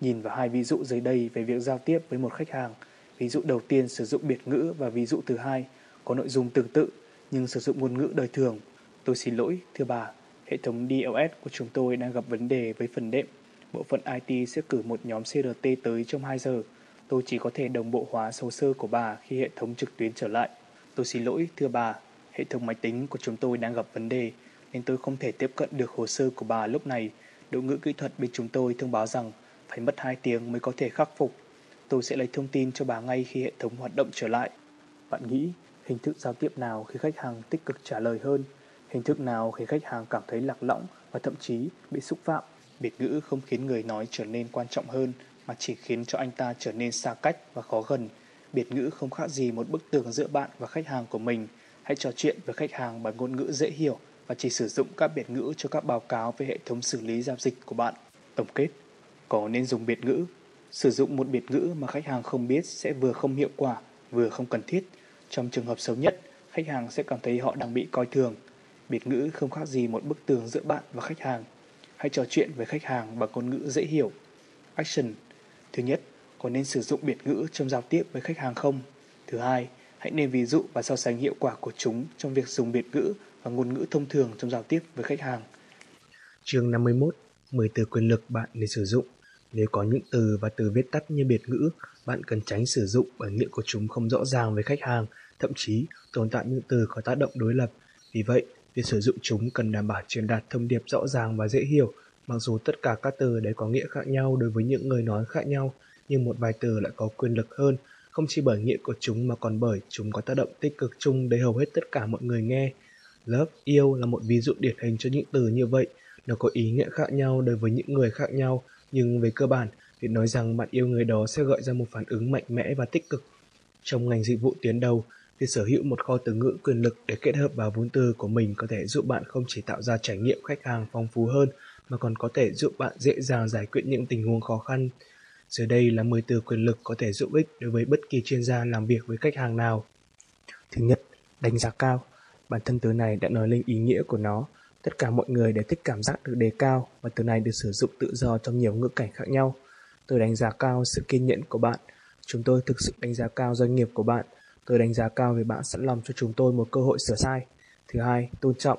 Nhìn vào hai ví dụ dưới đây về việc giao tiếp với một khách hàng, ví dụ đầu tiên sử dụng biệt ngữ và ví dụ thứ hai có nội dung tương tự nhưng sử dụng ngôn ngữ đời thường. Tôi xin lỗi, thưa bà, hệ thống DLS của chúng tôi đang gặp vấn đề với phần đệm. Bộ phận IT sẽ cử một nhóm CRT tới trong 2 giờ. Tôi chỉ có thể đồng bộ hóa hồ sơ của bà khi hệ thống trực tuyến trở lại. Tôi xin lỗi, thưa bà, hệ thống máy tính của chúng tôi đang gặp vấn đề, nên tôi không thể tiếp cận được hồ sơ của bà lúc này. Đội ngữ kỹ thuật bên chúng tôi thông báo rằng phải mất 2 tiếng mới có thể khắc phục. Tôi sẽ lấy thông tin cho bà ngay khi hệ thống hoạt động trở lại. Bạn nghĩ hình thức giao tiếp nào khi khách hàng tích cực trả lời hơn? Hình thức nào khi khách hàng cảm thấy lạc lõng và thậm chí bị xúc phạm? Biệt ngữ không khiến người nói trở nên quan trọng hơn, mà chỉ khiến cho anh ta trở nên xa cách và khó gần. Biệt ngữ không khác gì một bức tường giữa bạn và khách hàng của mình. Hãy trò chuyện với khách hàng bằng ngôn ngữ dễ hiểu và chỉ sử dụng các biệt ngữ cho các báo cáo về hệ thống xử lý giao dịch của bạn. Tổng kết, có nên dùng biệt ngữ? Sử dụng một biệt ngữ mà khách hàng không biết sẽ vừa không hiệu quả, vừa không cần thiết. Trong trường hợp xấu nhất, khách hàng sẽ cảm thấy họ đang bị coi thường. Biệt ngữ không khác gì một bức tường giữa bạn và khách hàng. Hãy trò chuyện với khách hàng bằng ngôn ngữ dễ hiểu. Action Thứ nhất, có nên sử dụng biệt ngữ trong giao tiếp với khách hàng không? Thứ hai, hãy nêu ví dụ và so sánh hiệu quả của chúng trong việc dùng biệt ngữ và ngôn ngữ thông thường trong giao tiếp với khách hàng. Chương 51 10 từ quyền lực bạn nên sử dụng Nếu có những từ và từ viết tắt như biệt ngữ, bạn cần tránh sử dụng bởi nghĩa của chúng không rõ ràng với khách hàng, thậm chí tồn tại những từ có tác động đối lập. Vì vậy, việc sử dụng chúng cần đảm bảo truyền đạt thông điệp rõ ràng và dễ hiểu, mặc dù tất cả các từ đấy có nghĩa khác nhau đối với những người nói khác nhau, nhưng một vài từ lại có quyền lực hơn, không chỉ bởi nghĩa của chúng mà còn bởi chúng có tác động tích cực chung đến hầu hết tất cả mọi người nghe. Love, yêu là một ví dụ điển hình cho những từ như vậy. Nó có ý nghĩa khác nhau đối với những người khác nhau, nhưng về cơ bản, việc nói rằng bạn yêu người đó sẽ gợi ra một phản ứng mạnh mẽ và tích cực. Trong ngành dịch vụ tuyến đầu, việc sở hữu một kho từ ngữ quyền lực để kết hợp vào vốn từ của mình có thể giúp bạn không chỉ tạo ra trải nghiệm khách hàng phong phú hơn, mà còn có thể giúp bạn dễ dàng giải quyết những tình huống khó khăn. Dưới đây là 10 từ quyền lực có thể giúp ích đối với bất kỳ chuyên gia làm việc với khách hàng nào. Thứ nhất, đánh giá cao. Bản thân từ này đã nói lên ý nghĩa của nó. Tất cả mọi người đều thích cảm giác được đề cao và từ này được sử dụng tự do trong nhiều ngữ cảnh khác nhau. Tôi đánh giá cao sự kiên nhẫn của bạn. Chúng tôi thực sự đánh giá cao doanh nghiệp của bạn. Tôi đánh giá cao vì bạn sẵn lòng cho chúng tôi một cơ hội sửa sai. Thứ hai, tôn trọng.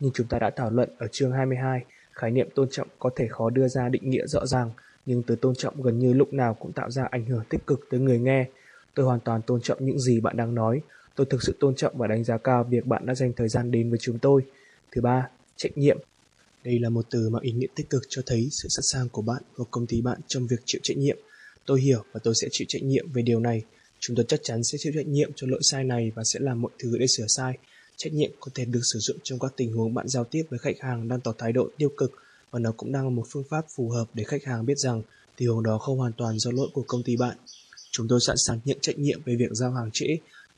như chúng ta đã thảo luận ở chương 22, khái niệm tôn trọng có thể khó đưa ra định nghĩa rõ ràng, nhưng từ tôn trọng gần như lúc nào cũng tạo ra ảnh hưởng tích cực tới người nghe. Tôi hoàn toàn tôn trọng những gì bạn đang nói. Tôi thực sự tôn trọng và đánh giá cao việc bạn đã dành thời gian đến với chúng tôi. Thứ ba, trách nhiệm. Đây là một từ mang ý nghĩa tích cực cho thấy sự sẵn sàng của bạn hoặc công ty bạn trong việc chịu trách nhiệm. Tôi hiểu và tôi sẽ chịu trách nhiệm về điều này. Chúng tôi chắc chắn sẽ chịu trách nhiệm cho lỗi sai này và sẽ làm mọi thứ để sửa sai. Trách nhiệm có thể được sử dụng trong các tình huống bạn giao tiếp với khách hàng đang tỏ thái độ tiêu cực và nó cũng đang là một phương pháp phù hợp để khách hàng biết rằng tình huống đó không hoàn toàn do lỗi của công ty bạn. Chúng tôi sẵn sàng nhận trách nhiệm về việc giao hàng trễ,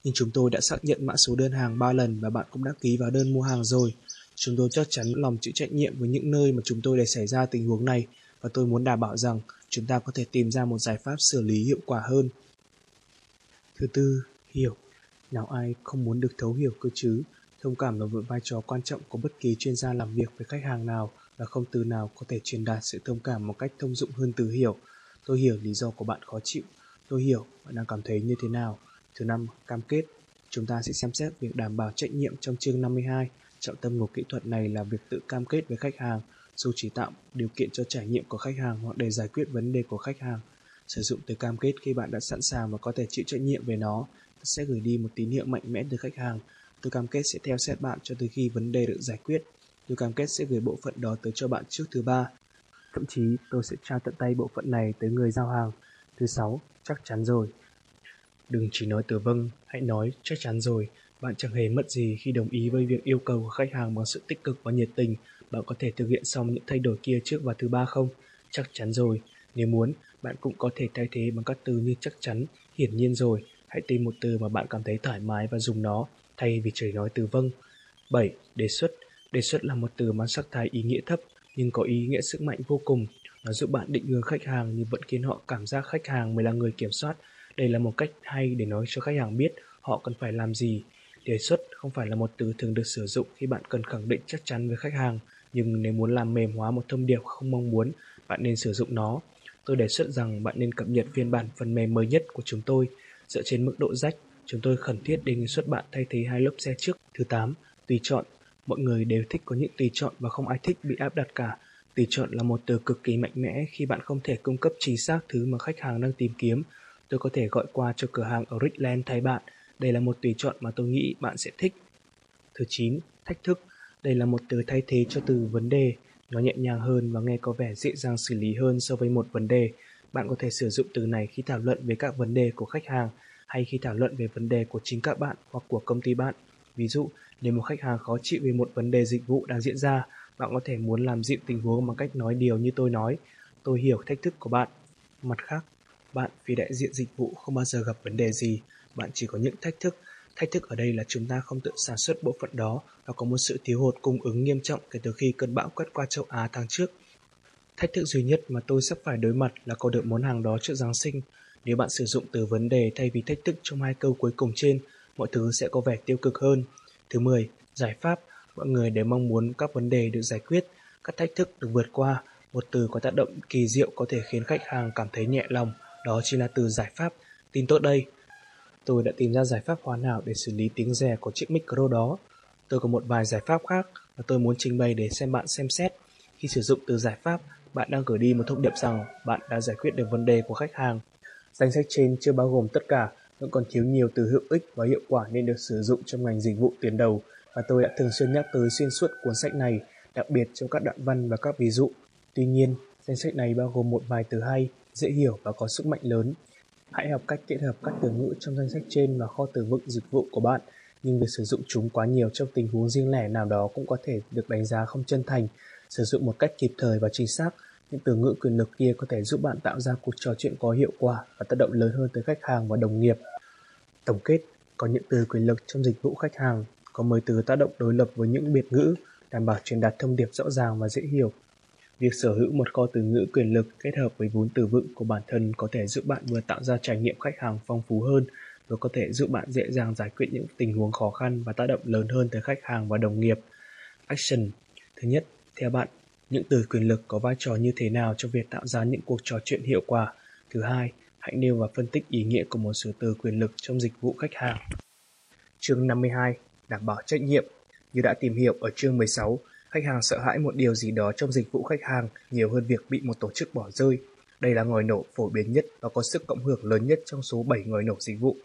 nhưng chúng tôi đã xác nhận mã số đơn hàng 3 lần và bạn cũng đã ký vào đơn mua hàng rồi. Chúng tôi chắc chắn lòng chịu trách nhiệm với những nơi mà chúng tôi để xảy ra tình huống này và tôi muốn đảm bảo rằng chúng ta có thể tìm ra một giải pháp xử lý hiệu quả hơn. Thứ tư, hiểu. Nào ai không muốn được thấu hiểu cơ chứ? Thông cảm là một vai trò quan trọng của bất kỳ chuyên gia làm việc với khách hàng nào và không từ nào có thể truyền đạt sự thông cảm một cách thông dụng hơn từ hiểu. Tôi hiểu lý do của bạn khó chịu. Tôi hiểu bạn đang cảm thấy như thế nào. Thứ năm, cam kết. Chúng ta sẽ xem xét việc đảm bảo trách nhiệm trong chương 52. Trọng tâm của kỹ thuật này là việc tự cam kết với khách hàng, dù chỉ tạo điều kiện cho trải nghiệm của khách hàng hoặc để giải quyết vấn đề của khách hàng. Sử dụng từ cam kết khi bạn đã sẵn sàng và có thể chịu trách nhiệm về nó. sẽ gửi đi một tín hiệu mạnh mẽ từ khách hàng. Tôi cam kết sẽ theo sát bạn cho tới khi vấn đề được giải quyết. Tôi cam kết sẽ gửi bộ phận đó tới cho bạn trước thứ ba. Thậm chí tôi sẽ trao tận tay bộ phận này tới người giao hàng. Thứ sáu, chắc chắn rồi. Đừng chỉ nói từ vâng, hãy nói chắc chắn rồi. Bạn chẳng hề mất gì khi đồng ý với việc yêu cầu của khách hàng bằng sự tích cực và nhiệt tình. Bạn có thể thực hiện xong những thay đổi kia trước và thứ ba không? Chắc chắn rồi. Nếu muốn, bạn cũng có thể thay thế bằng các từ như chắc chắn, hiển nhiên rồi. Hãy tìm một từ mà bạn cảm thấy thoải mái và dùng nó, thay vì chỉ nói từ vâng. 7. Đề xuất Đề xuất là một từ mang sắc thái ý nghĩa thấp, nhưng có ý nghĩa sức mạnh vô cùng. Nó giúp bạn định hướng khách hàng nhưng vẫn khiến họ cảm giác khách hàng mới là người kiểm soát. Đây là một cách hay để nói cho khách hàng biết họ cần phải làm gì. Đề xuất không phải là một từ thường được sử dụng khi bạn cần khẳng định chắc chắn với khách hàng, nhưng nếu muốn làm mềm hóa một thông điệp không mong muốn, bạn nên sử dụng nó. Tôi đề xuất rằng bạn nên cập nhật phiên bản phần mềm mới nhất của chúng tôi. Dựa trên mức độ rách, chúng tôi khẩn thiết đề nghị xuất bạn thay thế hai lớp xe trước. Thứ 8. Tùy chọn Mọi người đều thích có những tùy chọn và không ai thích bị áp đặt cả. Tùy chọn là một từ cực kỳ mạnh mẽ khi bạn không thể cung cấp chính xác thứ mà khách hàng đang tìm kiếm. Tôi có thể gọi qua cho cửa hàng ở Richland thay bạn. Đây là một tùy chọn mà tôi nghĩ bạn sẽ thích. Thứ 9. Thách thức. Đây là một từ thay thế cho từ vấn đề. Nó nhẹ nhàng hơn và nghe có vẻ dễ dàng xử lý hơn so với một vấn đề. Bạn có thể sử dụng từ này khi thảo luận về các vấn đề của khách hàng hay khi thảo luận về vấn đề của chính các bạn hoặc của công ty bạn. Ví dụ, nếu một khách hàng khó chịu về một vấn đề dịch vụ đang diễn ra, bạn có thể muốn làm dịu tình huống bằng cách nói điều như tôi nói. Tôi hiểu thách thức của bạn. Mặt khác, bạn vì đại diện dịch vụ không bao giờ gặp vấn đề gì, bạn chỉ có những thách thức. Thách thức ở đây là chúng ta không tự sản xuất bộ phận đó và có một sự thiếu hụt cung ứng nghiêm trọng kể từ khi cơn bão quét qua châu Á tháng trước. Thách thức duy nhất mà tôi sắp phải đối mặt là có được món hàng đó trước Giáng sinh. Nếu bạn sử dụng từ vấn đề thay vì thách thức trong hai câu cuối cùng trên, mọi thứ sẽ có vẻ tiêu cực hơn. Thứ 10. Giải pháp. Mọi người đều mong muốn các vấn đề được giải quyết, các thách thức được vượt qua. Một từ có tác động kỳ diệu có thể khiến khách hàng cảm thấy nhẹ lòng, đó chính là từ giải pháp. Tin tốt đây. Tôi đã tìm ra giải pháp hoàn hảo để xử lý tiếng rè của chiếc micro đó. Tôi có một vài giải pháp khác và tôi muốn trình bày để xem bạn xem xét. Khi sử dụng từ giải pháp, bạn đang gửi đi một thông điệp rằng bạn đã giải quyết được vấn đề của khách hàng. Danh sách trên chưa bao gồm tất cả vẫn còn thiếu nhiều từ hữu ích và hiệu quả nên được sử dụng trong ngành dịch vụ tuyến đầu và tôi đã thường xuyên nhắc tới xuyên suốt cuốn sách này, đặc biệt trong các đoạn văn và các ví dụ. Tuy nhiên, danh sách này bao gồm một vài từ hay, dễ hiểu và có sức mạnh lớn. Hãy học cách kết hợp các từ ngữ trong danh sách trên và kho từ vựng dịch vụ của bạn, nhưng việc sử dụng chúng quá nhiều trong tình huống riêng lẻ nào đó cũng có thể được đánh giá không chân thành. Sử dụng một cách kịp thời và chính xác, những từ ngữ quyền lực kia có thể giúp bạn tạo ra cuộc trò chuyện có hiệu quả và tác động lớn hơn tới khách hàng và đồng nghiệp. Tổng kết, có những từ quyền lực trong dịch vụ khách hàng, có 10 từ tác động đối lập với những biệt ngữ, đảm bảo truyền đạt thông điệp rõ ràng và dễ hiểu. Việc sở hữu một kho từ ngữ quyền lực kết hợp với vốn từ vựng của bản thân có thể giúp bạn vừa tạo ra trải nghiệm khách hàng phong phú hơn, vừa có thể giúp bạn dễ dàng giải quyết những tình huống khó khăn và tác động lớn hơn tới khách hàng và đồng nghiệp. Action Thứ nhất, theo bạn, những từ quyền lực có vai trò như thế nào trong việc tạo ra những cuộc trò chuyện hiệu quả? Thứ hai, hãy nêu và phân tích ý nghĩa của một sử từ quyền lực trong dịch vụ khách hàng. Chương 52. Đảm bảo trách nhiệm Như đã tìm hiểu ở chương 16, khách hàng sợ hãi một điều gì đó trong dịch vụ khách hàng nhiều hơn việc bị một tổ chức bỏ rơi. Đây là ngòi nổ phổ biến nhất và có sức cộng hưởng lớn nhất trong số 7 ngòi nổ dịch vụ.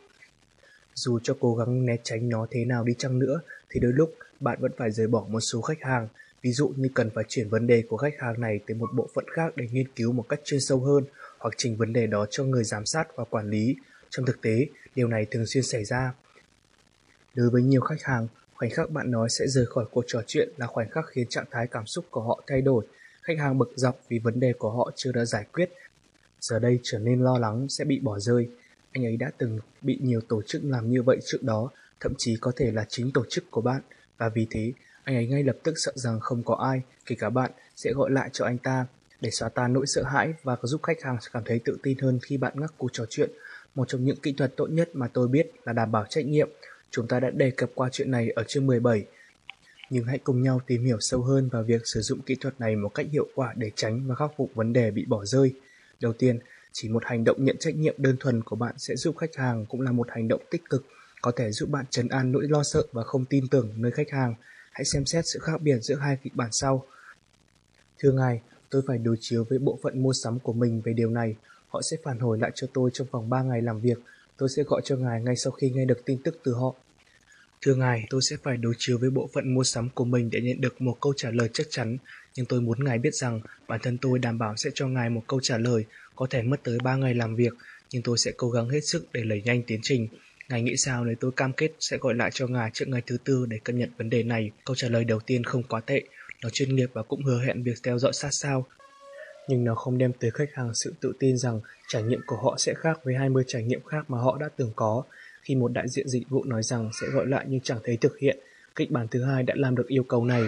Dù cho cố gắng né tránh nó thế nào đi chăng nữa, thì đôi lúc bạn vẫn phải rời bỏ một số khách hàng, ví dụ như cần phải chuyển vấn đề của khách hàng này tới một bộ phận khác để nghiên cứu một cách chuyên sâu hơn hoặc trình vấn đề đó cho người giám sát và quản lý. Trong thực tế, điều này thường xuyên xảy ra. Đối với nhiều khách hàng, khoảnh khắc bạn nói sẽ rời khỏi cuộc trò chuyện là khoảnh khắc khiến trạng thái cảm xúc của họ thay đổi. Khách hàng bực dọc vì vấn đề của họ chưa được giải quyết. Giờ đây trở nên lo lắng sẽ bị bỏ rơi. Anh ấy đã từng bị nhiều tổ chức làm như vậy trước đó, thậm chí có thể là chính tổ chức của bạn. Và vì thế, anh ấy ngay lập tức sợ rằng không có ai, kể cả bạn, sẽ gọi lại cho anh ta để xóa tan nỗi sợ hãi và giúp khách hàng cảm thấy tự tin hơn khi bạn ngắt cuộc trò chuyện. Một trong những kỹ thuật tốt nhất mà tôi biết là đảm bảo trách nhiệm. Chúng ta đã đề cập qua chuyện này ở chương 17. Nhưng hãy cùng nhau tìm hiểu sâu hơn vào việc sử dụng kỹ thuật này một cách hiệu quả để tránh và khắc phục vấn đề bị bỏ rơi. Đầu tiên, chỉ một hành động nhận trách nhiệm đơn thuần của bạn sẽ giúp khách hàng cũng là một hành động tích cực, có thể giúp bạn trấn an nỗi lo sợ và không tin tưởng nơi khách hàng. Hãy xem xét sự khác biệt giữa hai kịch bản sau. Thưa ngài, Tôi phải đối chiếu với bộ phận mua sắm của mình về điều này. Họ sẽ phản hồi lại cho tôi trong vòng 3 ngày làm việc. tôi sẽ gọi cho ngài ngay sau khi nghe được tin tức từ họ. Thưa ngài, tôi sẽ phải đối chiếu với bộ phận mua sắm của mình để nhận được một câu trả lời chắc chắn, nhưng tôi muốn ngài biết rằng bản thân tôi đảm bảo sẽ cho ngài một câu trả lời, có thể mất tới 3 ngày làm việc, nhưng tôi sẽ cố gắng hết sức để đẩy nhanh tiến trình. Ngài nghĩ sao nếu tôi cam kết sẽ gọi lại cho ngài trước ngày thứ tư để cân nhận vấn đề này? Câu trả lời đầu tiên không quá tệ, nó chuyên nghiệp và cũng hứa hẹn việc theo dõi sát sao. Nhưng nó không đem tới khách hàng sự tự tin rằng trải nghiệm của họ sẽ khác với 20 trải nghiệm khác mà họ đã từng có. Khi một đại diện dịch vụ nói rằng sẽ gọi lại nhưng chẳng thấy thực hiện, kịch bản thứ hai đã làm được yêu cầu này.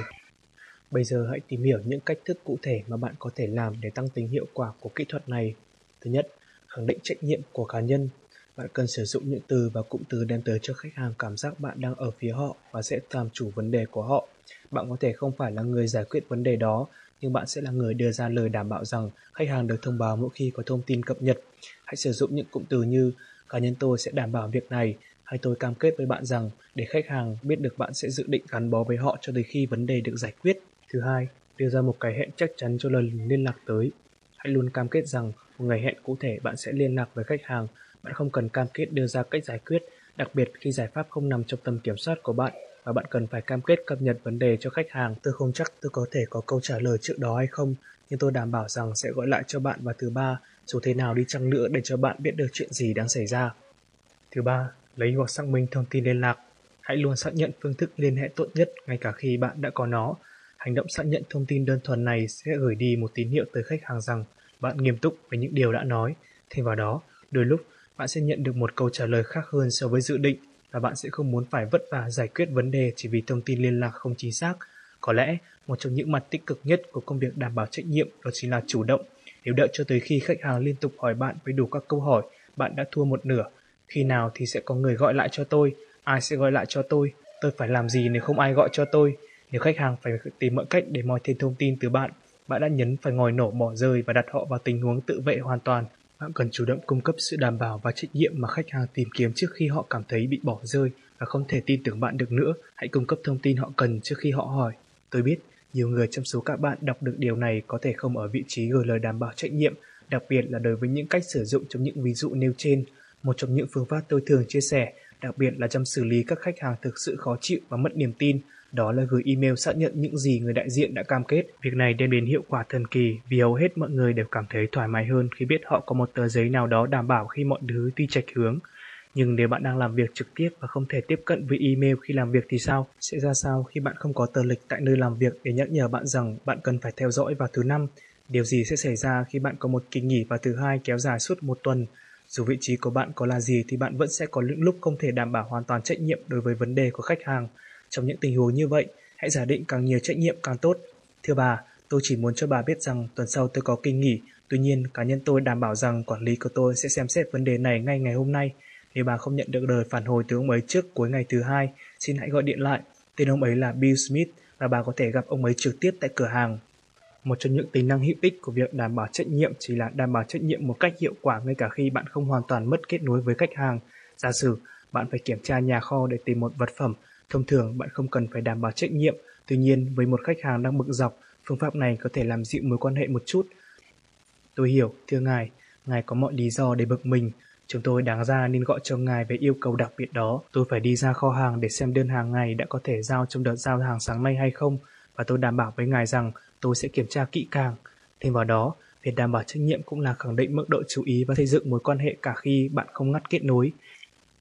Bây giờ hãy tìm hiểu những cách thức cụ thể mà bạn có thể làm để tăng tính hiệu quả của kỹ thuật này. Thứ nhất, khẳng định trách nhiệm của cá nhân. Bạn cần sử dụng những từ và cụm từ đem tới cho khách hàng cảm giác bạn đang ở phía họ và sẽ làm chủ vấn đề của họ. Bạn có thể không phải là người giải quyết vấn đề đó, nhưng bạn sẽ là người đưa ra lời đảm bảo rằng khách hàng được thông báo mỗi khi có thông tin cập nhật. Hãy sử dụng những cụm từ như cá nhân tôi sẽ đảm bảo việc này hay tôi cam kết với bạn rằng để khách hàng biết được bạn sẽ dự định gắn bó với họ cho tới khi vấn đề được giải quyết. Thứ hai, đưa ra một cái hẹn chắc chắn cho lần liên lạc tới. Hãy luôn cam kết rằng một ngày hẹn cụ thể bạn sẽ liên lạc với khách hàng. Bạn không cần cam kết đưa ra cách giải quyết, đặc biệt khi giải pháp không nằm trong tầm kiểm soát của bạn và bạn cần phải cam kết cập nhật vấn đề cho khách hàng. Tôi không chắc tôi có thể có câu trả lời trước đó hay không, nhưng tôi đảm bảo rằng sẽ gọi lại cho bạn vào thứ ba, dù thế nào đi chăng nữa để cho bạn biết được chuyện gì đang xảy ra. Thứ ba, lấy hoặc xác minh thông tin liên lạc. Hãy luôn xác nhận phương thức liên hệ tốt nhất ngay cả khi bạn đã có nó. Hành động xác nhận thông tin đơn thuần này sẽ gửi đi một tín hiệu tới khách hàng rằng bạn nghiêm túc với những điều đã nói. Thêm vào đó, đôi lúc bạn sẽ nhận được một câu trả lời khác hơn so với dự định và bạn sẽ không muốn phải vất vả giải quyết vấn đề chỉ vì thông tin liên lạc không chính xác. Có lẽ, một trong những mặt tích cực nhất của công việc đảm bảo trách nhiệm đó chính là chủ động. Nếu đợi cho tới khi khách hàng liên tục hỏi bạn với đủ các câu hỏi, bạn đã thua một nửa. Khi nào thì sẽ có người gọi lại cho tôi? Ai sẽ gọi lại cho tôi? Tôi phải làm gì nếu không ai gọi cho tôi? Nếu khách hàng phải tìm mọi cách để moi thêm thông tin từ bạn, bạn đã nhấn phải ngòi nổ bỏ rơi và đặt họ vào tình huống tự vệ hoàn toàn. Bạn cần chủ động cung cấp sự đảm bảo và trách nhiệm mà khách hàng tìm kiếm trước khi họ cảm thấy bị bỏ rơi và không thể tin tưởng bạn được nữa. Hãy cung cấp thông tin họ cần trước khi họ hỏi. Tôi biết, nhiều người trong số các bạn đọc được điều này có thể không ở vị trí gửi lời đảm bảo trách nhiệm, đặc biệt là đối với những cách sử dụng trong những ví dụ nêu trên. Một trong những phương pháp tôi thường chia sẻ, đặc biệt là trong xử lý các khách hàng thực sự khó chịu và mất niềm tin, đó là gửi email xác nhận những gì người đại diện đã cam kết. Việc này đem đến hiệu quả thần kỳ vì hầu hết mọi người đều cảm thấy thoải mái hơn khi biết họ có một tờ giấy nào đó đảm bảo khi mọi thứ đi chạch hướng. Nhưng nếu bạn đang làm việc trực tiếp và không thể tiếp cận với email khi làm việc thì sao? Sẽ ra sao khi bạn không có tờ lịch tại nơi làm việc để nhắc nhở bạn rằng bạn cần phải theo dõi vào thứ năm? Điều gì sẽ xảy ra khi bạn có một kỳ nghỉ vào thứ hai kéo dài suốt một tuần? Dù vị trí của bạn có là gì thì bạn vẫn sẽ có những lúc không thể đảm bảo hoàn toàn trách nhiệm đối với vấn đề của khách hàng. Trong những tình huống như vậy, hãy giả định càng nhiều trách nhiệm càng tốt. Thưa bà, tôi chỉ muốn cho bà biết rằng tuần sau tôi có kỳ nghỉ, tuy nhiên cá nhân tôi đảm bảo rằng quản lý của tôi sẽ xem xét vấn đề này ngay ngày hôm nay. Nếu bà không nhận được lời phản hồi từ ông ấy trước cuối ngày thứ hai, xin hãy gọi điện lại. Tên ông ấy là Bill Smith và bà có thể gặp ông ấy trực tiếp tại cửa hàng. Một trong những tính năng hữu ích của việc đảm bảo trách nhiệm chỉ là đảm bảo trách nhiệm một cách hiệu quả ngay cả khi bạn không hoàn toàn mất kết nối với khách hàng. Giả sử bạn phải kiểm tra nhà kho để tìm một vật phẩm Thông thường bạn không cần phải đảm bảo trách nhiệm, tuy nhiên với một khách hàng đang bực dọc, phương pháp này có thể làm dịu mối quan hệ một chút. Tôi hiểu, thưa ngài, ngài có mọi lý do để bực mình. Chúng tôi đáng ra nên gọi cho ngài về yêu cầu đặc biệt đó. Tôi phải đi ra kho hàng để xem đơn hàng ngài đã có thể giao trong đợt giao hàng sáng nay hay không, và tôi đảm bảo với ngài rằng tôi sẽ kiểm tra kỹ càng. Thêm vào đó, việc đảm bảo trách nhiệm cũng là khẳng định mức độ chú ý và xây dựng mối quan hệ cả khi bạn không ngắt kết nối.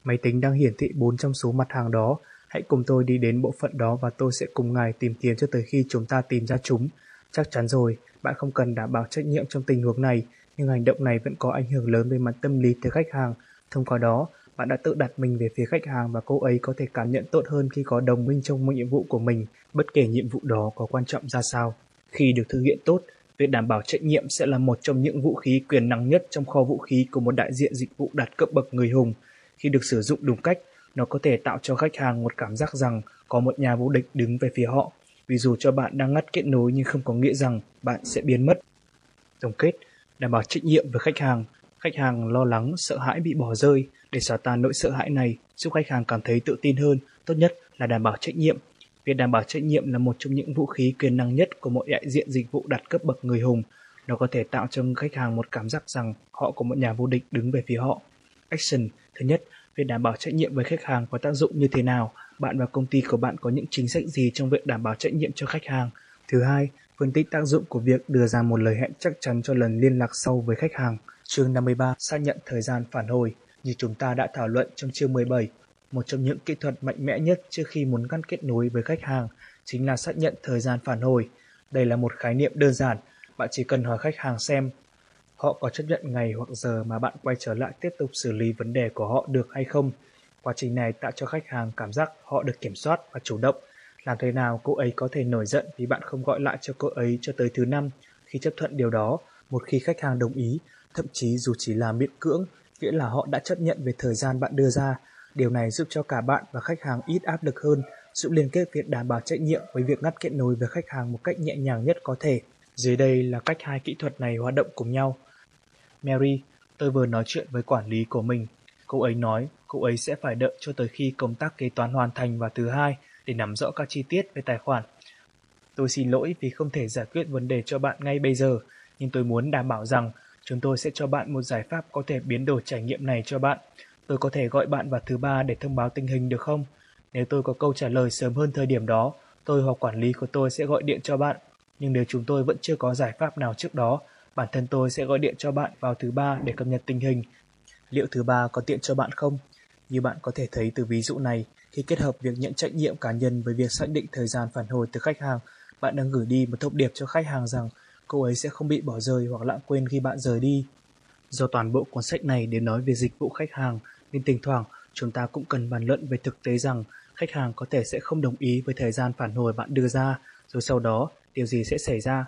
Máy tính đang hiển thị 4 trong số mặt hàng đó Hãy cùng tôi đi đến bộ phận đó và tôi sẽ cùng ngài tìm kiếm cho tới khi chúng ta tìm ra chúng. Chắc chắn rồi, bạn không cần đảm bảo trách nhiệm trong tình huống này, nhưng hành động này vẫn có ảnh hưởng lớn về mặt tâm lý tới khách hàng. Thông qua đó, bạn đã tự đặt mình về phía khách hàng và cô ấy có thể cảm nhận tốt hơn khi có đồng minh trong nhiệm vụ của mình, bất kể nhiệm vụ đó có quan trọng ra sao. Khi được thực hiện tốt, việc đảm bảo trách nhiệm sẽ là một trong những vũ khí quyền năng nhất trong kho vũ khí của một đại diện dịch vụ đạt cấp bậc người hùng. Khi được sử dụng đúng cách, nó có thể tạo cho khách hàng một cảm giác rằng có một nhà vô địch đứng về phía họ, vì dù cho bạn đang ngắt kết nối nhưng không có nghĩa rằng bạn sẽ biến mất. Tổng kết, đảm bảo trách nhiệm với khách hàng. Khách hàng lo lắng, sợ hãi bị bỏ rơi. Để xóa tan nỗi sợ hãi này, giúp khách hàng cảm thấy tự tin hơn, tốt nhất là đảm bảo trách nhiệm. Việc đảm bảo trách nhiệm là một trong những vũ khí quyền năng nhất của mỗi đại diện dịch vụ đặt cấp bậc người hùng. Nó có thể tạo cho khách hàng một cảm giác rằng họ có một nhà vô địch đứng về phía họ. Action Thứ nhất, về đảm bảo trách nhiệm với khách hàng có tác dụng như thế nào? Bạn và công ty của bạn có những chính sách gì trong việc đảm bảo trách nhiệm cho khách hàng? Thứ hai, phân tích tác dụng của việc đưa ra một lời hẹn chắc chắn cho lần liên lạc sau với khách hàng. Chương 53 xác nhận thời gian phản hồi. Như chúng ta đã thảo luận trong chương 17, một trong những kỹ thuật mạnh mẽ nhất trước khi muốn ngăn kết nối với khách hàng chính là xác nhận thời gian phản hồi. Đây là một khái niệm đơn giản, bạn chỉ cần hỏi khách hàng xem họ có chấp nhận ngày hoặc giờ mà bạn quay trở lại tiếp tục xử lý vấn đề của họ được hay không. Quá trình này tạo cho khách hàng cảm giác họ được kiểm soát và chủ động. Làm thế nào cô ấy có thể nổi giận vì bạn không gọi lại cho cô ấy cho tới thứ năm khi chấp thuận điều đó. Một khi khách hàng đồng ý, thậm chí dù chỉ là miễn cưỡng, nghĩa là họ đã chấp nhận về thời gian bạn đưa ra. Điều này giúp cho cả bạn và khách hàng ít áp lực hơn, giúp liên kết việc đảm bảo trách nhiệm với việc ngắt kết nối với khách hàng một cách nhẹ nhàng nhất có thể. Dưới đây là cách hai kỹ thuật này hoạt động cùng nhau. Mary, tôi vừa nói chuyện với quản lý của mình. Cô ấy nói cô ấy sẽ phải đợi cho tới khi công tác kế toán hoàn thành vào thứ hai để nắm rõ các chi tiết về tài khoản. Tôi xin lỗi vì không thể giải quyết vấn đề cho bạn ngay bây giờ, nhưng tôi muốn đảm bảo rằng chúng tôi sẽ cho bạn một giải pháp có thể biến đổi trải nghiệm này cho bạn. Tôi có thể gọi bạn vào thứ ba để thông báo tình hình được không? Nếu tôi có câu trả lời sớm hơn thời điểm đó, tôi hoặc quản lý của tôi sẽ gọi điện cho bạn. Nhưng nếu chúng tôi vẫn chưa có giải pháp nào trước đó, bản thân tôi sẽ gọi điện cho bạn vào thứ ba để cập nhật tình hình. Liệu thứ ba có tiện cho bạn không? Như bạn có thể thấy từ ví dụ này, khi kết hợp việc nhận trách nhiệm cá nhân với việc xác định thời gian phản hồi từ khách hàng, bạn đang gửi đi một thông điệp cho khách hàng rằng cô ấy sẽ không bị bỏ rơi hoặc lãng quên khi bạn rời đi. Do toàn bộ cuốn sách này đều nói về dịch vụ khách hàng, nên thỉnh thoảng chúng ta cũng cần bàn luận về thực tế rằng khách hàng có thể sẽ không đồng ý với thời gian phản hồi bạn đưa ra, rồi sau đó điều gì sẽ xảy ra.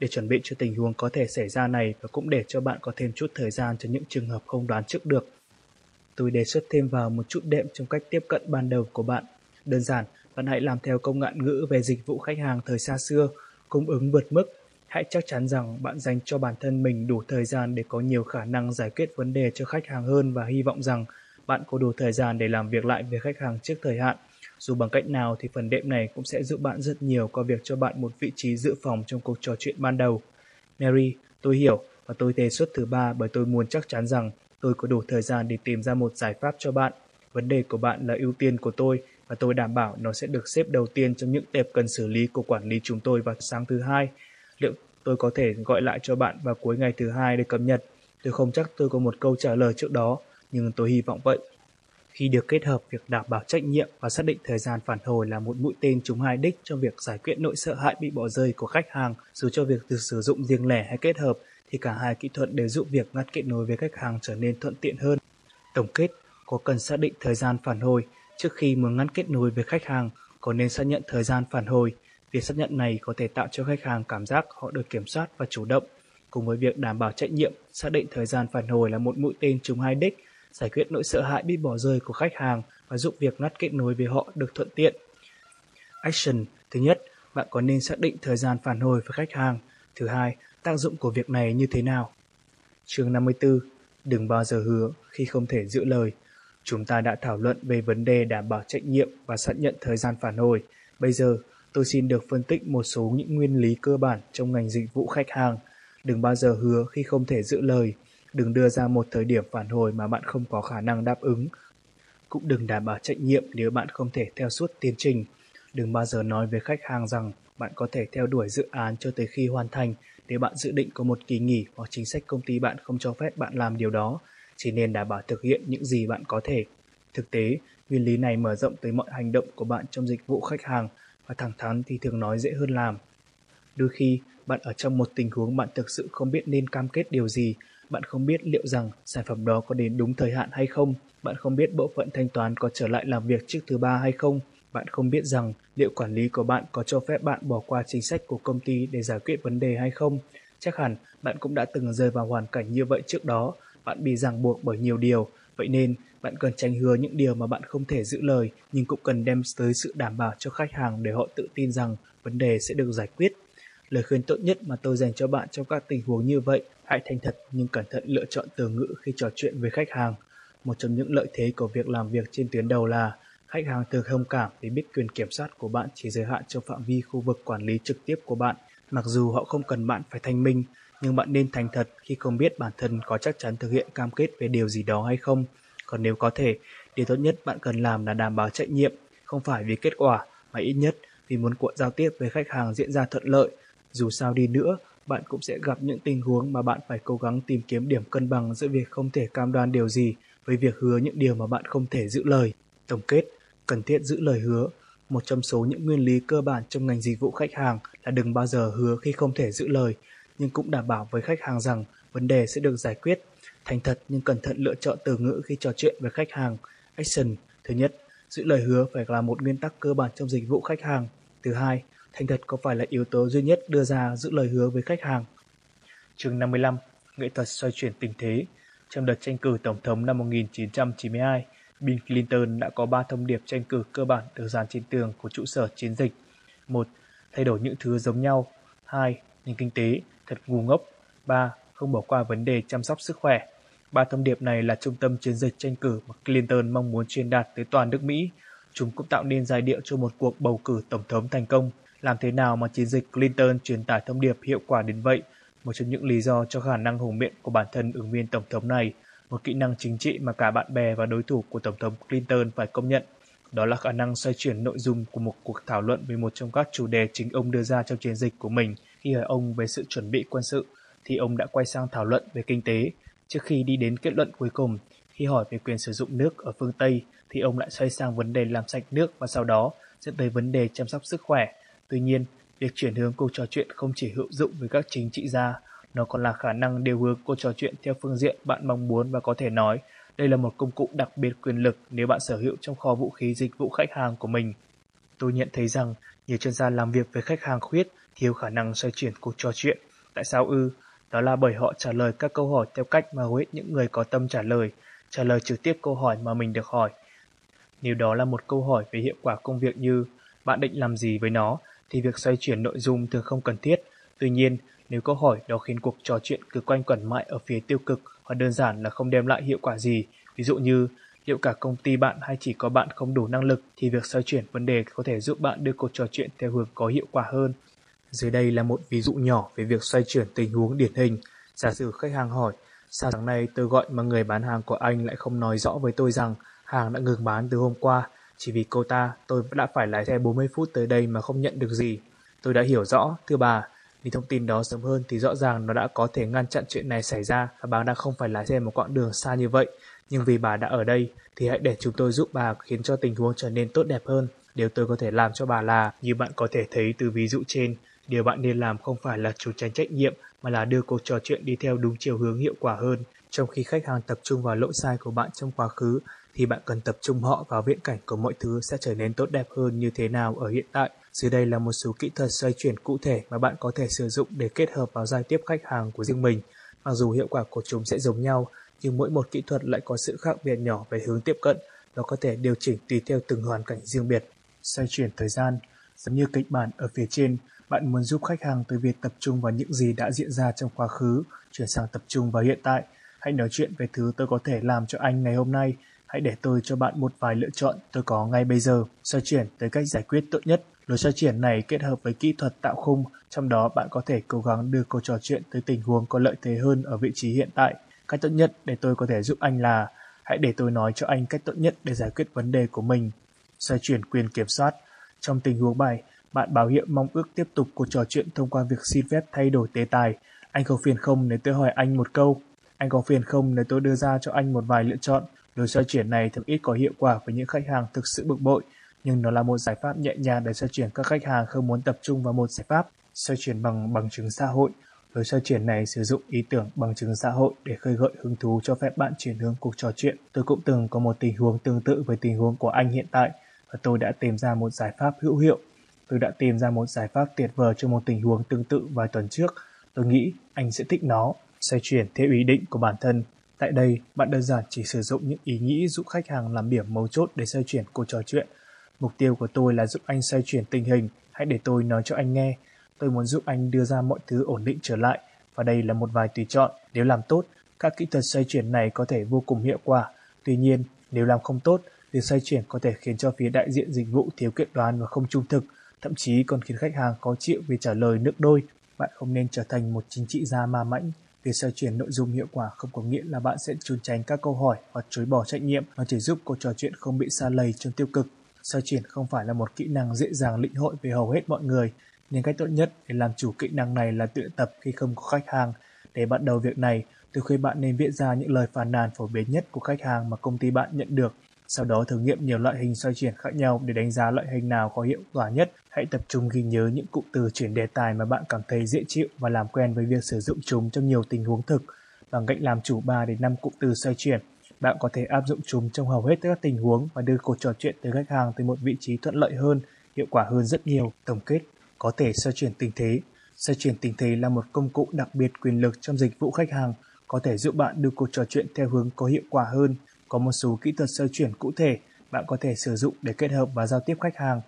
Để chuẩn bị cho tình huống có thể xảy ra này và cũng để cho bạn có thêm chút thời gian cho những trường hợp không đoán trước được. Tôi đề xuất thêm vào một chút đệm trong cách tiếp cận ban đầu của bạn. Đơn giản, bạn hãy làm theo công ngạn ngữ về dịch vụ khách hàng thời xa xưa, cung ứng vượt mức. Hãy chắc chắn rằng bạn dành cho bản thân mình đủ thời gian để có nhiều khả năng giải quyết vấn đề cho khách hàng hơn và hy vọng rằng bạn có đủ thời gian để làm việc lại với khách hàng trước thời hạn. Dù bằng cách nào thì phần đệm này cũng sẽ giúp bạn rất nhiều qua việc cho bạn một vị trí dự phòng trong cuộc trò chuyện ban đầu. Mary, tôi hiểu và tôi đề xuất thứ ba bởi tôi muốn chắc chắn rằng tôi có đủ thời gian để tìm ra một giải pháp cho bạn. Vấn đề của bạn là ưu tiên của tôi và tôi đảm bảo nó sẽ được xếp đầu tiên trong những tệp cần xử lý của quản lý chúng tôi vào sáng thứ hai. Liệu tôi có thể gọi lại cho bạn vào cuối ngày thứ hai để cập nhật? Tôi không chắc tôi có một câu trả lời trước đó, nhưng tôi hy vọng vậy. Khi được kết hợp việc đảm bảo trách nhiệm và xác định thời gian phản hồi là một mũi tên trúng hai đích trong việc giải quyết nỗi sợ hãi bị bỏ rơi của khách hàng, dù cho việc được sử dụng riêng lẻ hay kết hợp, thì cả hai kỹ thuật đều giúp việc ngắt kết nối với khách hàng trở nên thuận tiện hơn. Tổng kết, có cần xác định thời gian phản hồi trước khi muốn ngắt kết nối với khách hàng, có nên xác nhận thời gian phản hồi. Việc xác nhận này có thể tạo cho khách hàng cảm giác họ được kiểm soát và chủ động. Cùng với việc đảm bảo trách nhiệm, xác định thời gian phản hồi là một mũi tên trúng hai đích giải quyết nỗi sợ hãi bị bỏ rơi của khách hàng và giúp việc ngắt kết nối với họ được thuận tiện. Action Thứ nhất, bạn có nên xác định thời gian phản hồi với khách hàng. Thứ hai, tác dụng của việc này như thế nào. Chương 54 Đừng bao giờ hứa khi không thể giữ lời. Chúng ta đã thảo luận về vấn đề đảm bảo trách nhiệm và xác nhận thời gian phản hồi. Bây giờ, tôi xin được phân tích một số những nguyên lý cơ bản trong ngành dịch vụ khách hàng. Đừng bao giờ hứa khi không thể giữ lời. Đừng đưa ra một thời điểm phản hồi mà bạn không có khả năng đáp ứng. Cũng đừng đảm bảo trách nhiệm nếu bạn không thể theo suốt tiến trình. Đừng bao giờ nói với khách hàng rằng bạn có thể theo đuổi dự án cho tới khi hoàn thành nếu bạn dự định có một kỳ nghỉ hoặc chính sách công ty bạn không cho phép bạn làm điều đó. Chỉ nên đảm bảo thực hiện những gì bạn có thể. Thực tế, nguyên lý này mở rộng tới mọi hành động của bạn trong dịch vụ khách hàng và thẳng thắn thì thường nói dễ hơn làm. Đôi khi, bạn ở trong một tình huống bạn thực sự không biết nên cam kết điều gì bạn không biết liệu rằng sản phẩm đó có đến đúng thời hạn hay không. Bạn không biết bộ phận thanh toán có trở lại làm việc trước thứ ba hay không. Bạn không biết rằng liệu quản lý của bạn có cho phép bạn bỏ qua chính sách của công ty để giải quyết vấn đề hay không. Chắc hẳn bạn cũng đã từng rơi vào hoàn cảnh như vậy trước đó. Bạn bị ràng buộc bởi nhiều điều. Vậy nên bạn cần tránh hứa những điều mà bạn không thể giữ lời, nhưng cũng cần đem tới sự đảm bảo cho khách hàng để họ tự tin rằng vấn đề sẽ được giải quyết. Lời khuyên tốt nhất mà tôi dành cho bạn trong các tình huống như vậy Hãy thành thật nhưng cẩn thận lựa chọn từ ngữ khi trò chuyện với khách hàng. Một trong những lợi thế của việc làm việc trên tuyến đầu là khách hàng thường thông cảm để biết quyền kiểm soát của bạn chỉ giới hạn trong phạm vi khu vực quản lý trực tiếp của bạn. Mặc dù họ không cần bạn phải thanh minh, nhưng bạn nên thành thật khi không biết bản thân có chắc chắn thực hiện cam kết về điều gì đó hay không. Còn nếu có thể, điều tốt nhất bạn cần làm là đảm bảo trách nhiệm, không phải vì kết quả, mà ít nhất vì muốn cuộc giao tiếp với khách hàng diễn ra thuận lợi. Dù sao đi nữa, bạn cũng sẽ gặp những tình huống mà bạn phải cố gắng tìm kiếm điểm cân bằng giữa việc không thể cam đoan điều gì với việc hứa những điều mà bạn không thể giữ lời. Tổng kết, cần thiết giữ lời hứa. Một trong số những nguyên lý cơ bản trong ngành dịch vụ khách hàng là đừng bao giờ hứa khi không thể giữ lời, nhưng cũng đảm bảo với khách hàng rằng vấn đề sẽ được giải quyết. Thành thật nhưng cẩn thận lựa chọn từ ngữ khi trò chuyện với khách hàng. Action. Thứ nhất, giữ lời hứa phải là một nguyên tắc cơ bản trong dịch vụ khách hàng. Thứ hai, thành thật có phải là yếu tố duy nhất đưa ra giữ lời hứa với khách hàng. Chương 55. Nghệ thuật xoay chuyển tình thế Trong đợt tranh cử Tổng thống năm 1992, Bill Clinton đã có 3 thông điệp tranh cử cơ bản được dán trên tường của trụ sở chiến dịch. 1. Thay đổi những thứ giống nhau. 2. Nền kinh tế, thật ngu ngốc. 3. Không bỏ qua vấn đề chăm sóc sức khỏe. Ba thông điệp này là trung tâm chiến dịch tranh cử mà Clinton mong muốn truyền đạt tới toàn nước Mỹ. Chúng cũng tạo nên giai điệu cho một cuộc bầu cử tổng thống thành công. Làm thế nào mà chiến dịch Clinton truyền tải thông điệp hiệu quả đến vậy? Một trong những lý do cho khả năng hùng biện của bản thân ứng viên tổng thống này, một kỹ năng chính trị mà cả bạn bè và đối thủ của tổng thống Clinton phải công nhận. Đó là khả năng xoay chuyển nội dung của một cuộc thảo luận về một trong các chủ đề chính ông đưa ra trong chiến dịch của mình. Khi hỏi ông về sự chuẩn bị quân sự, thì ông đã quay sang thảo luận về kinh tế, trước khi đi đến kết luận cuối cùng. Khi hỏi về quyền sử dụng nước ở phương Tây, thì ông lại xoay sang vấn đề làm sạch nước và sau đó dẫn tới vấn đề chăm sóc sức khỏe. Tuy nhiên, việc chuyển hướng cuộc trò chuyện không chỉ hữu dụng với các chính trị gia, nó còn là khả năng điều hướng cuộc trò chuyện theo phương diện bạn mong muốn và có thể nói đây là một công cụ đặc biệt quyền lực nếu bạn sở hữu trong kho vũ khí dịch vụ khách hàng của mình. Tôi nhận thấy rằng nhiều chuyên gia làm việc với khách hàng khuyết thiếu khả năng xoay chuyển cuộc trò chuyện. Tại sao ư? Đó là bởi họ trả lời các câu hỏi theo cách mà hầu hết những người có tâm trả lời, trả lời trực tiếp câu hỏi mà mình được hỏi. Nếu đó là một câu hỏi về hiệu quả công việc như bạn định làm gì với nó, thì việc xoay chuyển nội dung thường không cần thiết. Tuy nhiên, nếu câu hỏi đó khiến cuộc trò chuyện cứ quanh quẩn mãi ở phía tiêu cực hoặc đơn giản là không đem lại hiệu quả gì, ví dụ như liệu cả công ty bạn hay chỉ có bạn không đủ năng lực thì việc xoay chuyển vấn đề có thể giúp bạn đưa cuộc trò chuyện theo hướng có hiệu quả hơn. Dưới đây là một ví dụ nhỏ về việc xoay chuyển tình huống điển hình. Giả sử khách hàng hỏi, sao sáng nay tôi gọi mà người bán hàng của anh lại không nói rõ với tôi rằng hàng đã ngừng bán từ hôm qua, chỉ vì cô ta tôi đã phải lái xe 40 phút tới đây mà không nhận được gì. Tôi đã hiểu rõ, thưa bà, vì thông tin đó sớm hơn thì rõ ràng nó đã có thể ngăn chặn chuyện này xảy ra và bà đang không phải lái xe một quãng đường xa như vậy. Nhưng vì bà đã ở đây thì hãy để chúng tôi giúp bà khiến cho tình huống trở nên tốt đẹp hơn. Điều tôi có thể làm cho bà là, như bạn có thể thấy từ ví dụ trên, điều bạn nên làm không phải là trốn tránh trách nhiệm mà là đưa cuộc trò chuyện đi theo đúng chiều hướng hiệu quả hơn. Trong khi khách hàng tập trung vào lỗi sai của bạn trong quá khứ, thì bạn cần tập trung họ vào viễn cảnh của mọi thứ sẽ trở nên tốt đẹp hơn như thế nào ở hiện tại. Dưới đây là một số kỹ thuật xoay chuyển cụ thể mà bạn có thể sử dụng để kết hợp vào giao tiếp khách hàng của riêng mình. Mặc dù hiệu quả của chúng sẽ giống nhau, nhưng mỗi một kỹ thuật lại có sự khác biệt nhỏ về hướng tiếp cận nó có thể điều chỉnh tùy theo từng hoàn cảnh riêng biệt. Xoay chuyển thời gian Giống như kịch bản ở phía trên, bạn muốn giúp khách hàng từ việc tập trung vào những gì đã diễn ra trong quá khứ, chuyển sang tập trung vào hiện tại. Hãy nói chuyện về thứ tôi có thể làm cho anh ngày hôm nay. Hãy để tôi cho bạn một vài lựa chọn tôi có ngay bây giờ. Xoay chuyển tới cách giải quyết tốt nhất. Lối xoay chuyển này kết hợp với kỹ thuật tạo khung, trong đó bạn có thể cố gắng đưa câu trò chuyện tới tình huống có lợi thế hơn ở vị trí hiện tại. Cách tốt nhất để tôi có thể giúp anh là hãy để tôi nói cho anh cách tốt nhất để giải quyết vấn đề của mình. Xoay chuyển quyền kiểm soát. Trong tình huống bài, bạn báo hiệu mong ước tiếp tục cuộc trò chuyện thông qua việc xin phép thay đổi đề tài. Anh có phiền không nếu tôi hỏi anh một câu? Anh có phiền không nếu tôi đưa ra cho anh một vài lựa chọn? Lối xoay chuyển này thường ít có hiệu quả với những khách hàng thực sự bực bội, nhưng nó là một giải pháp nhẹ nhàng để xoay chuyển các khách hàng không muốn tập trung vào một giải pháp. Xoay chuyển bằng bằng chứng xã hội. Lối xoay chuyển này sử dụng ý tưởng bằng chứng xã hội để khơi gợi hứng thú cho phép bạn chuyển hướng cuộc trò chuyện. Tôi cũng từng có một tình huống tương tự với tình huống của anh hiện tại và tôi đã tìm ra một giải pháp hữu hiệu. Tôi đã tìm ra một giải pháp tuyệt vời cho một tình huống tương tự vài tuần trước. Tôi nghĩ anh sẽ thích nó. Xoay chuyển theo ý định của bản thân. Tại đây, bạn đơn giản chỉ sử dụng những ý nghĩ giúp khách hàng làm điểm mấu chốt để xoay chuyển cuộc trò chuyện. Mục tiêu của tôi là giúp anh xoay chuyển tình hình. Hãy để tôi nói cho anh nghe. Tôi muốn giúp anh đưa ra mọi thứ ổn định trở lại. Và đây là một vài tùy chọn. Nếu làm tốt, các kỹ thuật xoay chuyển này có thể vô cùng hiệu quả. Tuy nhiên, nếu làm không tốt, Việc xoay chuyển có thể khiến cho phía đại diện dịch vụ thiếu kiện đoán và không trung thực, thậm chí còn khiến khách hàng khó chịu vì trả lời nước đôi. Bạn không nên trở thành một chính trị gia ma mãnh. Việc xoay chuyển nội dung hiệu quả không có nghĩa là bạn sẽ trốn tránh các câu hỏi hoặc chối bỏ trách nhiệm, mà chỉ giúp cuộc trò chuyện không bị xa lầy trong tiêu cực. Xoay chuyển không phải là một kỹ năng dễ dàng lĩnh hội về hầu hết mọi người, nhưng cách tốt nhất để làm chủ kỹ năng này là tự tập khi không có khách hàng. Để bắt đầu việc này, tôi khuyên bạn nên viết ra những lời phàn nàn phổ biến nhất của khách hàng mà công ty bạn nhận được. Sau đó thử nghiệm nhiều loại hình xoay chuyển khác nhau để đánh giá loại hình nào có hiệu quả nhất. Hãy tập trung ghi nhớ những cụm từ chuyển đề tài mà bạn cảm thấy dễ chịu và làm quen với việc sử dụng chúng trong nhiều tình huống thực. Bằng cách làm chủ 3 đến 5 cụm từ xoay chuyển, bạn có thể áp dụng chúng trong hầu hết các tình huống và đưa cuộc trò chuyện tới khách hàng từ một vị trí thuận lợi hơn, hiệu quả hơn rất nhiều. Tổng kết, có thể xoay chuyển tình thế. Xoay chuyển tình thế là một công cụ đặc biệt quyền lực trong dịch vụ khách hàng, có thể giúp bạn đưa cuộc trò chuyện theo hướng có hiệu quả hơn. Có một số kỹ thuật xoay chuyển cụ thể bạn có thể sử dụng để kết hợp và giao tiếp khách hàng.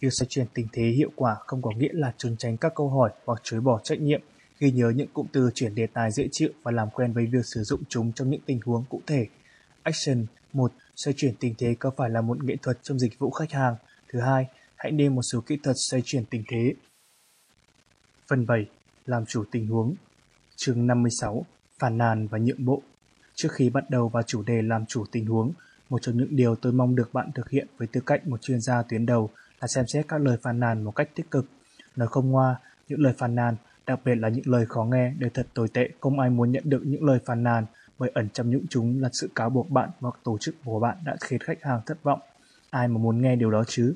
Việc xoay chuyển tình thế hiệu quả không có nghĩa là trốn tránh các câu hỏi hoặc chối bỏ trách nhiệm. Ghi nhớ những cụm từ chuyển đề tài dễ chịu và làm quen với việc sử dụng chúng trong những tình huống cụ thể. Action 1. Xoay chuyển tình thế có phải là một nghệ thuật trong dịch vụ khách hàng? Thứ hai, hãy nêu một số kỹ thuật xoay chuyển tình thế. Phần 7. Làm chủ tình huống Chương 56. Phản nàn và nhượng bộ Trước khi bắt đầu vào chủ đề làm chủ tình huống, một trong những điều tôi mong được bạn thực hiện với tư cách một chuyên gia tuyến đầu là xem xét các lời phàn nàn một cách tích cực. Nói không ngoa, những lời phàn nàn, đặc biệt là những lời khó nghe đều thật tồi tệ, không ai muốn nhận được những lời phàn nàn bởi ẩn trong những chúng là sự cáo buộc bạn hoặc tổ chức của bạn đã khiến khách hàng thất vọng. Ai mà muốn nghe điều đó chứ?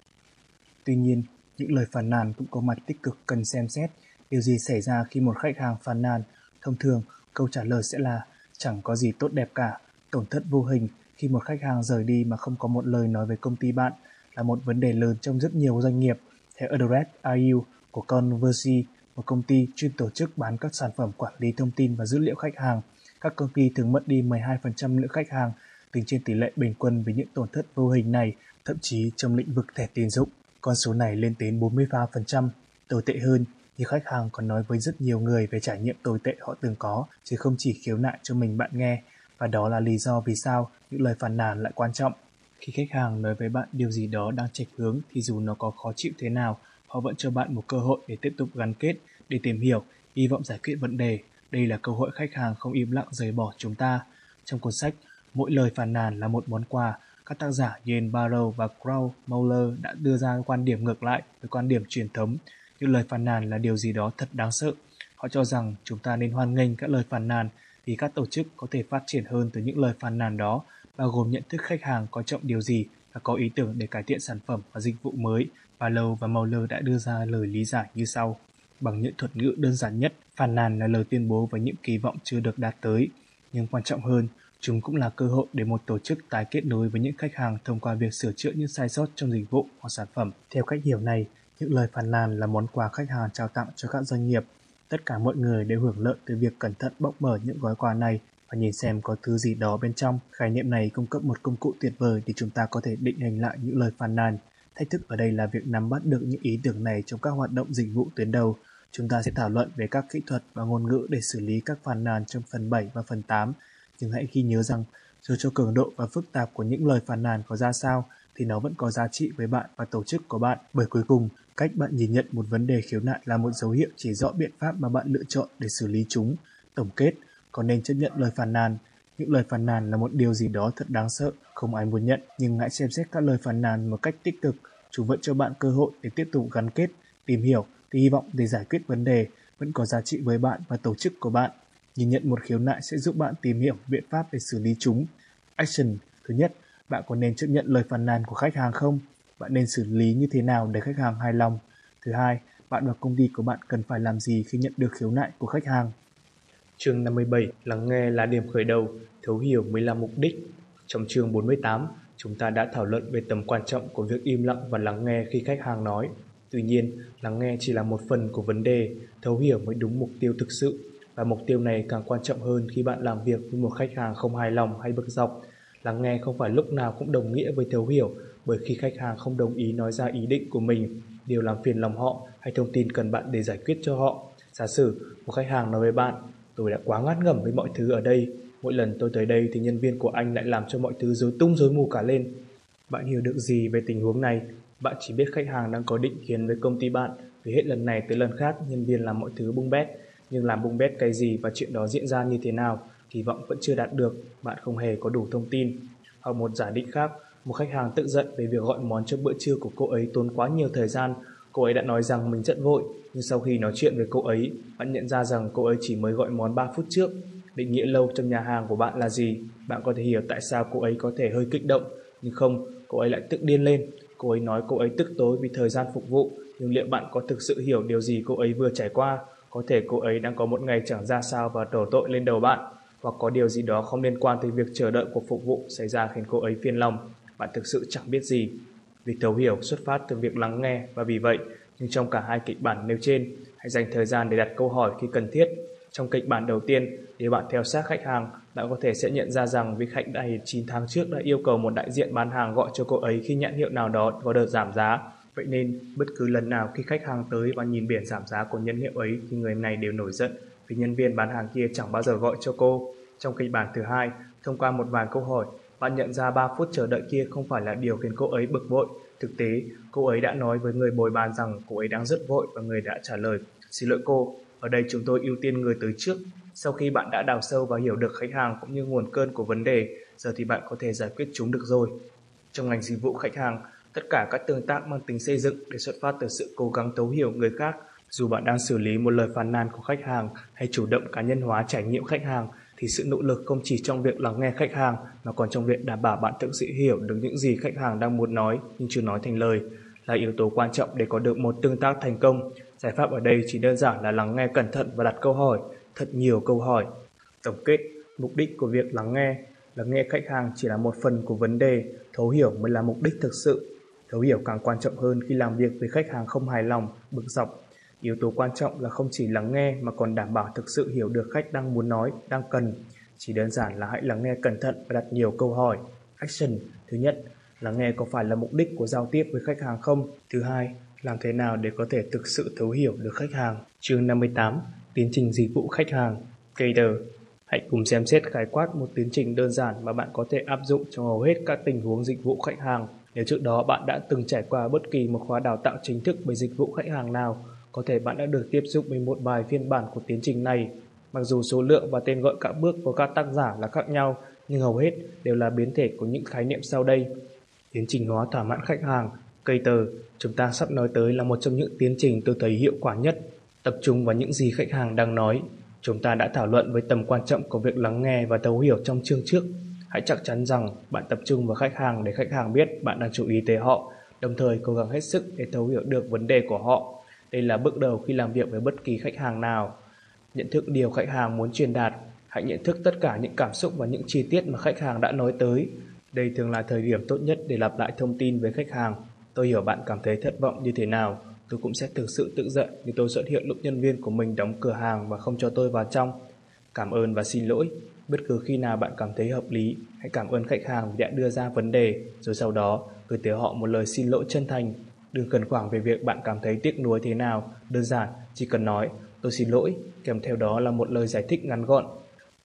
Tuy nhiên, những lời phàn nàn cũng có mặt tích cực cần xem xét. Điều gì xảy ra khi một khách hàng phàn nàn? Thông thường, câu trả lời sẽ là chẳng có gì tốt đẹp cả. Tổn thất vô hình khi một khách hàng rời đi mà không có một lời nói về công ty bạn là một vấn đề lớn trong rất nhiều doanh nghiệp. Theo Address IU của Conversi, một công ty chuyên tổ chức bán các sản phẩm quản lý thông tin và dữ liệu khách hàng, các công ty thường mất đi 12% lượng khách hàng tính trên tỷ lệ bình quân với những tổn thất vô hình này, thậm chí trong lĩnh vực thẻ tín dụng, con số này lên đến 43%. Tồi tệ hơn, thì khách hàng còn nói với rất nhiều người về trải nghiệm tồi tệ họ từng có, chứ không chỉ khiếu nại cho mình bạn nghe. Và đó là lý do vì sao những lời phàn nàn lại quan trọng. Khi khách hàng nói với bạn điều gì đó đang chệch hướng thì dù nó có khó chịu thế nào, họ vẫn cho bạn một cơ hội để tiếp tục gắn kết, để tìm hiểu, hy vọng giải quyết vấn đề. Đây là cơ hội khách hàng không im lặng rời bỏ chúng ta. Trong cuốn sách, mỗi lời phàn nàn là một món quà. Các tác giả Jane Barrow và Crow Muller đã đưa ra quan điểm ngược lại với quan điểm truyền thống. Những lời phàn nàn là điều gì đó thật đáng sợ. Họ cho rằng chúng ta nên hoan nghênh các lời phàn nàn vì các tổ chức có thể phát triển hơn từ những lời phàn nàn đó, bao gồm nhận thức khách hàng coi trọng điều gì và có ý tưởng để cải thiện sản phẩm và dịch vụ mới. Barlow và Mauler đã đưa ra lời lý giải như sau. Bằng những thuật ngữ đơn giản nhất, phàn nàn là lời tuyên bố với những kỳ vọng chưa được đạt tới. Nhưng quan trọng hơn, chúng cũng là cơ hội để một tổ chức tái kết nối với những khách hàng thông qua việc sửa chữa những sai sót trong dịch vụ hoặc sản phẩm. Theo cách hiểu này, những lời phàn nàn là món quà khách hàng trao tặng cho các doanh nghiệp. Tất cả mọi người đều hưởng lợi từ việc cẩn thận bóc mở những gói quà này và nhìn xem có thứ gì đó bên trong. Khái niệm này cung cấp một công cụ tuyệt vời để chúng ta có thể định hình lại những lời phàn nàn. Thách thức ở đây là việc nắm bắt được những ý tưởng này trong các hoạt động dịch vụ tuyến đầu. Chúng ta sẽ thảo luận về các kỹ thuật và ngôn ngữ để xử lý các phàn nàn trong phần 7 và phần 8. Nhưng hãy ghi nhớ rằng, dù cho cường độ và phức tạp của những lời phàn nàn có ra sao, thì nó vẫn có giá trị với bạn và tổ chức của bạn. Bởi cuối cùng, cách bạn nhìn nhận một vấn đề khiếu nại là một dấu hiệu chỉ rõ biện pháp mà bạn lựa chọn để xử lý chúng. Tổng kết, có nên chấp nhận lời phàn nàn? Những lời phàn nàn là một điều gì đó thật đáng sợ, không ai muốn nhận, nhưng hãy xem xét các lời phàn nàn một cách tích cực. Chúng vẫn cho bạn cơ hội để tiếp tục gắn kết, tìm hiểu, thì hy vọng để giải quyết vấn đề vẫn có giá trị với bạn và tổ chức của bạn. Nhìn nhận một khiếu nại sẽ giúp bạn tìm hiểu biện pháp để xử lý chúng. Action Thứ nhất, bạn có nên chấp nhận lời phàn nàn của khách hàng không? Bạn nên xử lý như thế nào để khách hàng hài lòng? Thứ hai, bạn và công ty của bạn cần phải làm gì khi nhận được khiếu nại của khách hàng? Chương 57 Lắng nghe là điểm khởi đầu, thấu hiểu mới là mục đích. Trong chương 48, chúng ta đã thảo luận về tầm quan trọng của việc im lặng và lắng nghe khi khách hàng nói. Tuy nhiên, lắng nghe chỉ là một phần của vấn đề, thấu hiểu mới đúng mục tiêu thực sự. Và mục tiêu này càng quan trọng hơn khi bạn làm việc với một khách hàng không hài lòng hay bực dọc. Lắng nghe không phải lúc nào cũng đồng nghĩa với thấu hiểu, bởi khi khách hàng không đồng ý nói ra ý định của mình, điều làm phiền lòng họ hay thông tin cần bạn để giải quyết cho họ. Giả sử một khách hàng nói với bạn, tôi đã quá ngát ngẩm với mọi thứ ở đây, mỗi lần tôi tới đây thì nhân viên của anh lại làm cho mọi thứ rối tung rối mù cả lên. Bạn hiểu được gì về tình huống này? Bạn chỉ biết khách hàng đang có định kiến với công ty bạn, vì hết lần này tới lần khác nhân viên làm mọi thứ bung bét. Nhưng làm bung bét cái gì và chuyện đó diễn ra như thế nào, kỳ vọng vẫn chưa đạt được, bạn không hề có đủ thông tin. Hoặc một giả định khác, một khách hàng tức giận về việc gọi món cho bữa trưa của cô ấy tốn quá nhiều thời gian. Cô ấy đã nói rằng mình rất vội, nhưng sau khi nói chuyện với cô ấy, bạn nhận ra rằng cô ấy chỉ mới gọi món 3 phút trước. Định nghĩa lâu trong nhà hàng của bạn là gì? Bạn có thể hiểu tại sao cô ấy có thể hơi kích động, nhưng không, cô ấy lại tức điên lên. Cô ấy nói cô ấy tức tối vì thời gian phục vụ, nhưng liệu bạn có thực sự hiểu điều gì cô ấy vừa trải qua? Có thể cô ấy đang có một ngày chẳng ra sao và đổ tội lên đầu bạn, hoặc có điều gì đó không liên quan tới việc chờ đợi của phục vụ xảy ra khiến cô ấy phiền lòng. Bạn thực sự chẳng biết gì. Việc thấu hiểu xuất phát từ việc lắng nghe và vì vậy, nhưng trong cả hai kịch bản nêu trên, hãy dành thời gian để đặt câu hỏi khi cần thiết. Trong kịch bản đầu tiên, nếu bạn theo sát khách hàng, bạn có thể sẽ nhận ra rằng vị khách này 9 tháng trước đã yêu cầu một đại diện bán hàng gọi cho cô ấy khi nhãn hiệu nào đó có đợt giảm giá. Vậy nên, bất cứ lần nào khi khách hàng tới và nhìn biển giảm giá của nhãn hiệu ấy thì người này đều nổi giận vì nhân viên bán hàng kia chẳng bao giờ gọi cho cô. Trong kịch bản thứ hai, thông qua một vài câu hỏi, bạn nhận ra 3 phút chờ đợi kia không phải là điều khiến cô ấy bực bội. Thực tế, cô ấy đã nói với người bồi bàn rằng cô ấy đang rất vội và người đã trả lời. Xin lỗi cô, ở đây chúng tôi ưu tiên người tới trước. Sau khi bạn đã đào sâu và hiểu được khách hàng cũng như nguồn cơn của vấn đề, giờ thì bạn có thể giải quyết chúng được rồi. Trong ngành dịch vụ khách hàng, tất cả các tương tác mang tính xây dựng để xuất phát từ sự cố gắng thấu hiểu người khác. Dù bạn đang xử lý một lời phàn nàn của khách hàng hay chủ động cá nhân hóa trải nghiệm khách hàng, thì sự nỗ lực không chỉ trong việc lắng nghe khách hàng mà còn trong việc đảm bảo bạn thực sự hiểu được những gì khách hàng đang muốn nói nhưng chưa nói thành lời là yếu tố quan trọng để có được một tương tác thành công. Giải pháp ở đây chỉ đơn giản là lắng nghe cẩn thận và đặt câu hỏi, thật nhiều câu hỏi. Tổng kết, mục đích của việc lắng nghe, lắng nghe khách hàng chỉ là một phần của vấn đề, thấu hiểu mới là mục đích thực sự. Thấu hiểu càng quan trọng hơn khi làm việc với khách hàng không hài lòng, bực dọc. Yếu tố quan trọng là không chỉ lắng nghe mà còn đảm bảo thực sự hiểu được khách đang muốn nói, đang cần. Chỉ đơn giản là hãy lắng nghe cẩn thận và đặt nhiều câu hỏi. Action. Thứ nhất, lắng nghe có phải là mục đích của giao tiếp với khách hàng không? Thứ hai, làm thế nào để có thể thực sự thấu hiểu được khách hàng? Chương 58. Tiến trình dịch vụ khách hàng. Cater. Hãy cùng xem xét khái quát một tiến trình đơn giản mà bạn có thể áp dụng trong hầu hết các tình huống dịch vụ khách hàng. Nếu trước đó bạn đã từng trải qua bất kỳ một khóa đào tạo chính thức về dịch vụ khách hàng nào, có thể bạn đã được tiếp xúc với một vài phiên bản của tiến trình này. Mặc dù số lượng và tên gọi các bước của các tác giả là khác nhau, nhưng hầu hết đều là biến thể của những khái niệm sau đây. Tiến trình hóa thỏa mãn khách hàng, Cater, chúng ta sắp nói tới là một trong những tiến trình tôi thấy hiệu quả nhất. Tập trung vào những gì khách hàng đang nói. Chúng ta đã thảo luận với tầm quan trọng của việc lắng nghe và thấu hiểu trong chương trước. Hãy chắc chắn rằng bạn tập trung vào khách hàng để khách hàng biết bạn đang chú ý tới họ, đồng thời cố gắng hết sức để thấu hiểu được vấn đề của họ. Đây là bước đầu khi làm việc với bất kỳ khách hàng nào. Nhận thức điều khách hàng muốn truyền đạt, hãy nhận thức tất cả những cảm xúc và những chi tiết mà khách hàng đã nói tới. Đây thường là thời điểm tốt nhất để lặp lại thông tin với khách hàng. Tôi hiểu bạn cảm thấy thất vọng như thế nào. Tôi cũng sẽ thực sự tự giận vì tôi xuất hiện lúc nhân viên của mình đóng cửa hàng và không cho tôi vào trong. Cảm ơn và xin lỗi. Bất cứ khi nào bạn cảm thấy hợp lý, hãy cảm ơn khách hàng vì đã đưa ra vấn đề, rồi sau đó gửi tới họ một lời xin lỗi chân thành. Đừng cần khoảng về việc bạn cảm thấy tiếc nuối thế nào, đơn giản, chỉ cần nói tôi xin lỗi, kèm theo đó là một lời giải thích ngắn gọn.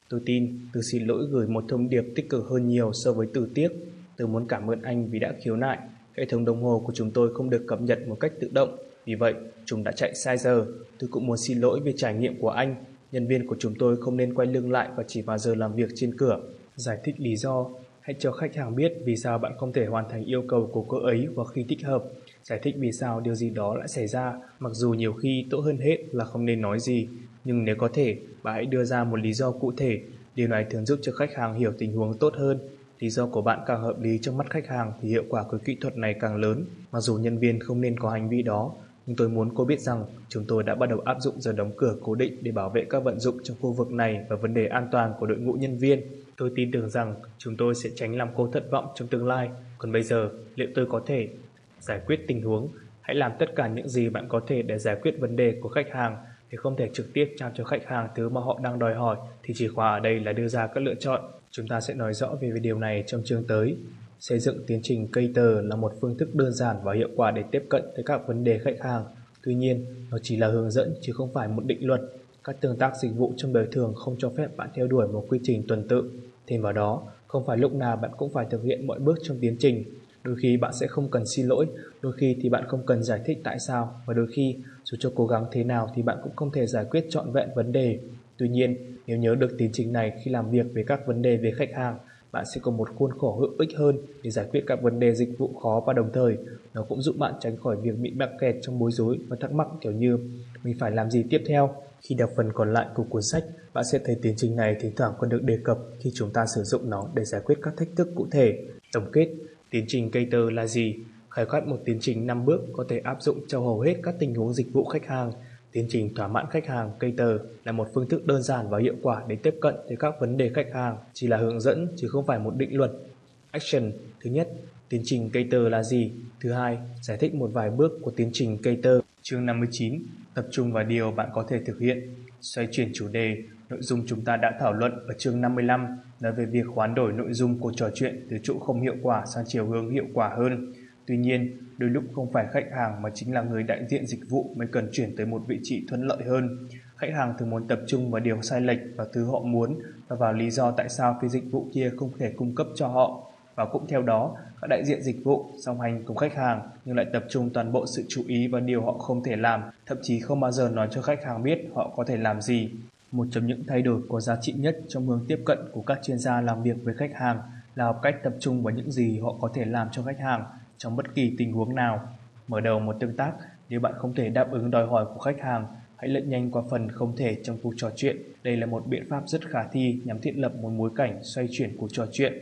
Tôi tin từ xin lỗi gửi một thông điệp tích cực hơn nhiều so với từ tiếc. Tôi muốn cảm ơn anh vì đã khiếu nại. Hệ thống đồng hồ của chúng tôi không được cập nhật một cách tự động, vì vậy chúng đã chạy sai giờ. Tôi cũng muốn xin lỗi về trải nghiệm của anh. Nhân viên của chúng tôi không nên quay lưng lại và chỉ vào giờ làm việc trên cửa. Giải thích lý do, hãy cho khách hàng biết vì sao bạn không thể hoàn thành yêu cầu của cô ấy vào khi thích hợp. Giải thích vì sao điều gì đó lại xảy ra, mặc dù nhiều khi tốt hơn hết là không nên nói gì. Nhưng nếu có thể, bạn hãy đưa ra một lý do cụ thể. Điều này thường giúp cho khách hàng hiểu tình huống tốt hơn. Lý do của bạn càng hợp lý trong mắt khách hàng thì hiệu quả của kỹ thuật này càng lớn. Mặc dù nhân viên không nên có hành vi đó, nhưng tôi muốn cô biết rằng chúng tôi đã bắt đầu áp dụng giờ đóng cửa cố định để bảo vệ các vận dụng trong khu vực này và vấn đề an toàn của đội ngũ nhân viên. Tôi tin tưởng rằng chúng tôi sẽ tránh làm cô thất vọng trong tương lai. Còn bây giờ, liệu tôi có thể giải quyết tình huống? Hãy làm tất cả những gì bạn có thể để giải quyết vấn đề của khách hàng thì không thể trực tiếp trao cho khách hàng thứ mà họ đang đòi hỏi thì chìa khóa ở đây là đưa ra các lựa chọn. Chúng ta sẽ nói rõ về điều này trong chương tới. Xây dựng tiến trình cây tờ là một phương thức đơn giản và hiệu quả để tiếp cận tới các vấn đề khách hàng. Tuy nhiên, nó chỉ là hướng dẫn chứ không phải một định luật. Các tương tác dịch vụ trong đời thường không cho phép bạn theo đuổi một quy trình tuần tự. Thêm vào đó, không phải lúc nào bạn cũng phải thực hiện mọi bước trong tiến trình. Đôi khi bạn sẽ không cần xin lỗi, đôi khi thì bạn không cần giải thích tại sao và đôi khi dù cho cố gắng thế nào thì bạn cũng không thể giải quyết trọn vẹn vấn đề. Tuy nhiên, nếu nhớ được tiến trình này khi làm việc về các vấn đề về khách hàng, bạn sẽ có một khuôn khổ hữu ích hơn để giải quyết các vấn đề dịch vụ khó và đồng thời nó cũng giúp bạn tránh khỏi việc bị mắc kẹt trong bối rối và thắc mắc kiểu như mình phải làm gì tiếp theo. Khi đọc phần còn lại của cuốn sách, bạn sẽ thấy tiến trình này thỉnh thoảng còn được đề cập khi chúng ta sử dụng nó để giải quyết các thách thức cụ thể. Tổng kết, tiến trình Cater là gì? Khái quát một tiến trình 5 bước có thể áp dụng cho hầu hết các tình huống dịch vụ khách hàng. Tiến trình thỏa mãn khách hàng Cater là một phương thức đơn giản và hiệu quả để tiếp cận tới các vấn đề khách hàng, chỉ là hướng dẫn chứ không phải một định luật. Action Thứ nhất, tiến trình Cater là gì? Thứ hai, giải thích một vài bước của tiến trình Cater. Chương 59, tập trung vào điều bạn có thể thực hiện. Xoay chuyển chủ đề, nội dung chúng ta đã thảo luận ở chương 55 nói về việc hoán đổi nội dung của trò chuyện từ chỗ không hiệu quả sang chiều hướng hiệu quả hơn. Tuy nhiên, đôi lúc không phải khách hàng mà chính là người đại diện dịch vụ mới cần chuyển tới một vị trí thuận lợi hơn. Khách hàng thường muốn tập trung vào điều sai lệch và thứ họ muốn và vào lý do tại sao phía dịch vụ kia không thể cung cấp cho họ. Và cũng theo đó, các đại diện dịch vụ song hành cùng khách hàng nhưng lại tập trung toàn bộ sự chú ý vào điều họ không thể làm, thậm chí không bao giờ nói cho khách hàng biết họ có thể làm gì. Một trong những thay đổi có giá trị nhất trong hướng tiếp cận của các chuyên gia làm việc với khách hàng là học cách tập trung vào những gì họ có thể làm cho khách hàng trong bất kỳ tình huống nào. Mở đầu một tương tác, nếu bạn không thể đáp ứng đòi hỏi của khách hàng, hãy lận nhanh qua phần không thể trong cuộc trò chuyện. Đây là một biện pháp rất khả thi nhằm thiết lập một bối cảnh xoay chuyển cuộc trò chuyện.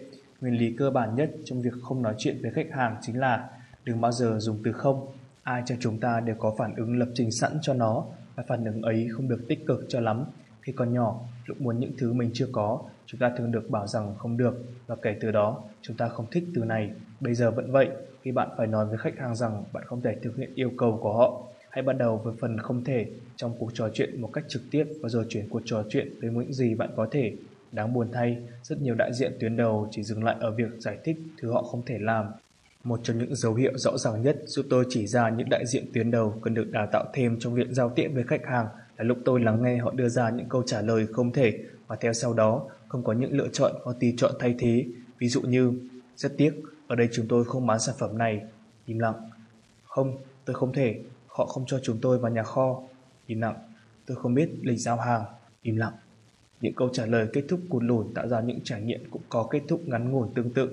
Nguyên lý cơ bản nhất trong việc không nói chuyện với khách hàng chính là đừng bao giờ dùng từ không. Ai trong chúng ta đều có phản ứng lập trình sẵn cho nó và phản ứng ấy không được tích cực cho lắm. Khi còn nhỏ, lúc muốn những thứ mình chưa có, chúng ta thường được bảo rằng không được và kể từ đó chúng ta không thích từ này. Bây giờ vẫn vậy, khi bạn phải nói với khách hàng rằng bạn không thể thực hiện yêu cầu của họ. Hãy bắt đầu với phần không thể trong cuộc trò chuyện một cách trực tiếp và rồi chuyển cuộc trò chuyện tới những gì bạn có thể. Đáng buồn thay, rất nhiều đại diện tuyến đầu chỉ dừng lại ở việc giải thích thứ họ không thể làm. Một trong những dấu hiệu rõ ràng nhất giúp tôi chỉ ra những đại diện tuyến đầu cần được đào tạo thêm trong việc giao tiếp với khách hàng là lúc tôi lắng nghe họ đưa ra những câu trả lời không thể và theo sau đó không có những lựa chọn hoặc tùy chọn thay thế. Ví dụ như, rất tiếc, ở đây chúng tôi không bán sản phẩm này. Im lặng. Không, tôi không thể. Họ không cho chúng tôi vào nhà kho. Im lặng. Tôi không biết lịch giao hàng. Im lặng. Những câu trả lời kết thúc cụt lùn tạo ra những trải nghiệm cũng có kết thúc ngắn ngủi tương tự.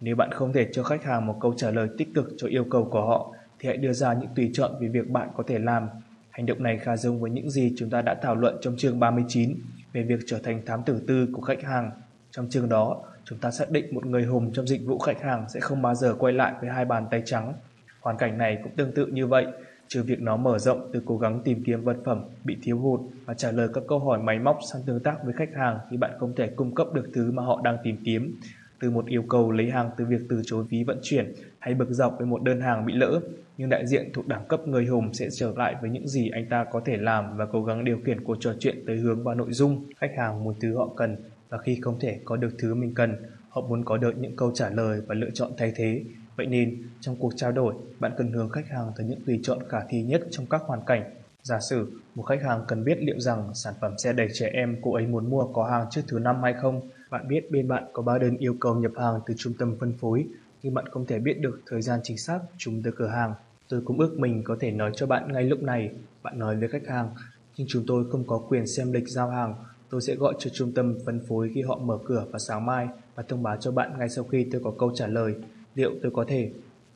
Nếu bạn không thể cho khách hàng một câu trả lời tích cực cho yêu cầu của họ, thì hãy đưa ra những tùy chọn về việc bạn có thể làm. Hành động này khá giống với những gì chúng ta đã thảo luận trong chương 39 về việc trở thành thám tử tư của khách hàng. Trong chương đó, chúng ta xác định một người hùng trong dịch vụ khách hàng sẽ không bao giờ quay lại với hai bàn tay trắng. Hoàn cảnh này cũng tương tự như vậy, trừ việc nó mở rộng từ cố gắng tìm kiếm vật phẩm bị thiếu hụt và trả lời các câu hỏi máy móc sang tương tác với khách hàng khi bạn không thể cung cấp được thứ mà họ đang tìm kiếm. Từ một yêu cầu lấy hàng từ việc từ chối phí vận chuyển hay bực dọc với một đơn hàng bị lỡ, nhưng đại diện thuộc đẳng cấp người hùng sẽ trở lại với những gì anh ta có thể làm và cố gắng điều khiển cuộc trò chuyện tới hướng và nội dung khách hàng muốn thứ họ cần và khi không thể có được thứ mình cần, họ muốn có được những câu trả lời và lựa chọn thay thế. Vậy nên, trong cuộc trao đổi, bạn cần hướng khách hàng tới những tùy chọn khả thi nhất trong các hoàn cảnh. Giả sử, một khách hàng cần biết liệu rằng sản phẩm xe đẩy trẻ em cô ấy muốn mua có hàng trước thứ năm hay không. Bạn biết bên bạn có ba đơn yêu cầu nhập hàng từ trung tâm phân phối, khi bạn không thể biết được thời gian chính xác chúng tới cửa hàng. Tôi cũng ước mình có thể nói cho bạn ngay lúc này. Bạn nói với khách hàng, nhưng chúng tôi không có quyền xem lịch giao hàng Tôi sẽ gọi cho trung tâm phân phối khi họ mở cửa vào sáng mai và thông báo cho bạn ngay sau khi tôi có câu trả lời liệu tôi có thể.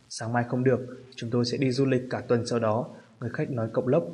Sáng mai không được, chúng tôi sẽ đi du lịch cả tuần sau đó, người khách nói cộng lốc.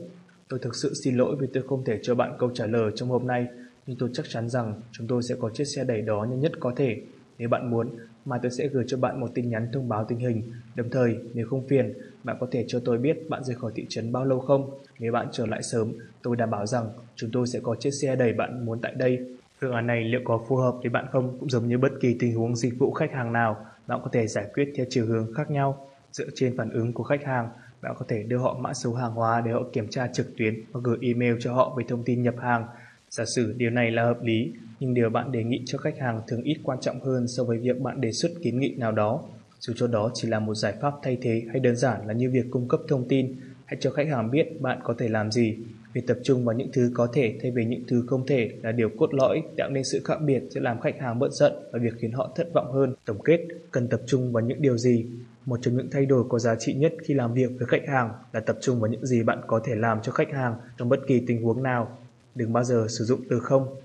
Tôi thực sự xin lỗi vì tôi không thể cho bạn câu trả lời trong hôm nay, nhưng tôi chắc chắn rằng chúng tôi sẽ có chiếc xe đẩy đó nhanh nhất có thể. Nếu bạn muốn, mà tôi sẽ gửi cho bạn một tin nhắn thông báo tình hình. Đồng thời, nếu không phiền, bạn có thể cho tôi biết bạn rời khỏi thị trấn bao lâu không? Nếu bạn trở lại sớm, tôi đảm bảo rằng chúng tôi sẽ có chiếc xe đẩy bạn muốn tại đây. Phương án này liệu có phù hợp với bạn không? Cũng giống như bất kỳ tình huống dịch vụ khách hàng nào, bạn có thể giải quyết theo chiều hướng khác nhau. Dựa trên phản ứng của khách hàng, bạn có thể đưa họ mã số hàng hóa để họ kiểm tra trực tuyến và gửi email cho họ với thông tin nhập hàng. Giả sử điều này là hợp lý, nhưng điều bạn đề nghị cho khách hàng thường ít quan trọng hơn so với việc bạn đề xuất kiến nghị nào đó. Dù cho đó chỉ là một giải pháp thay thế hay đơn giản là như việc cung cấp thông tin, hãy cho khách hàng biết bạn có thể làm gì. Việc tập trung vào những thứ có thể thay vì những thứ không thể là điều cốt lõi tạo nên sự khác biệt sẽ làm khách hàng bận giận và việc khiến họ thất vọng hơn. Tổng kết, cần tập trung vào những điều gì? Một trong những thay đổi có giá trị nhất khi làm việc với khách hàng là tập trung vào những gì bạn có thể làm cho khách hàng trong bất kỳ tình huống nào. Đừng bao giờ sử dụng từ không.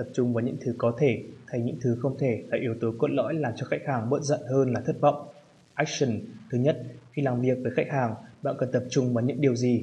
Tập trung vào những thứ có thể thay những thứ không thể là yếu tố cốt lõi làm cho khách hàng bớt giận hơn là thất vọng. Action Thứ nhất, khi làm việc với khách hàng, bạn cần tập trung vào những điều gì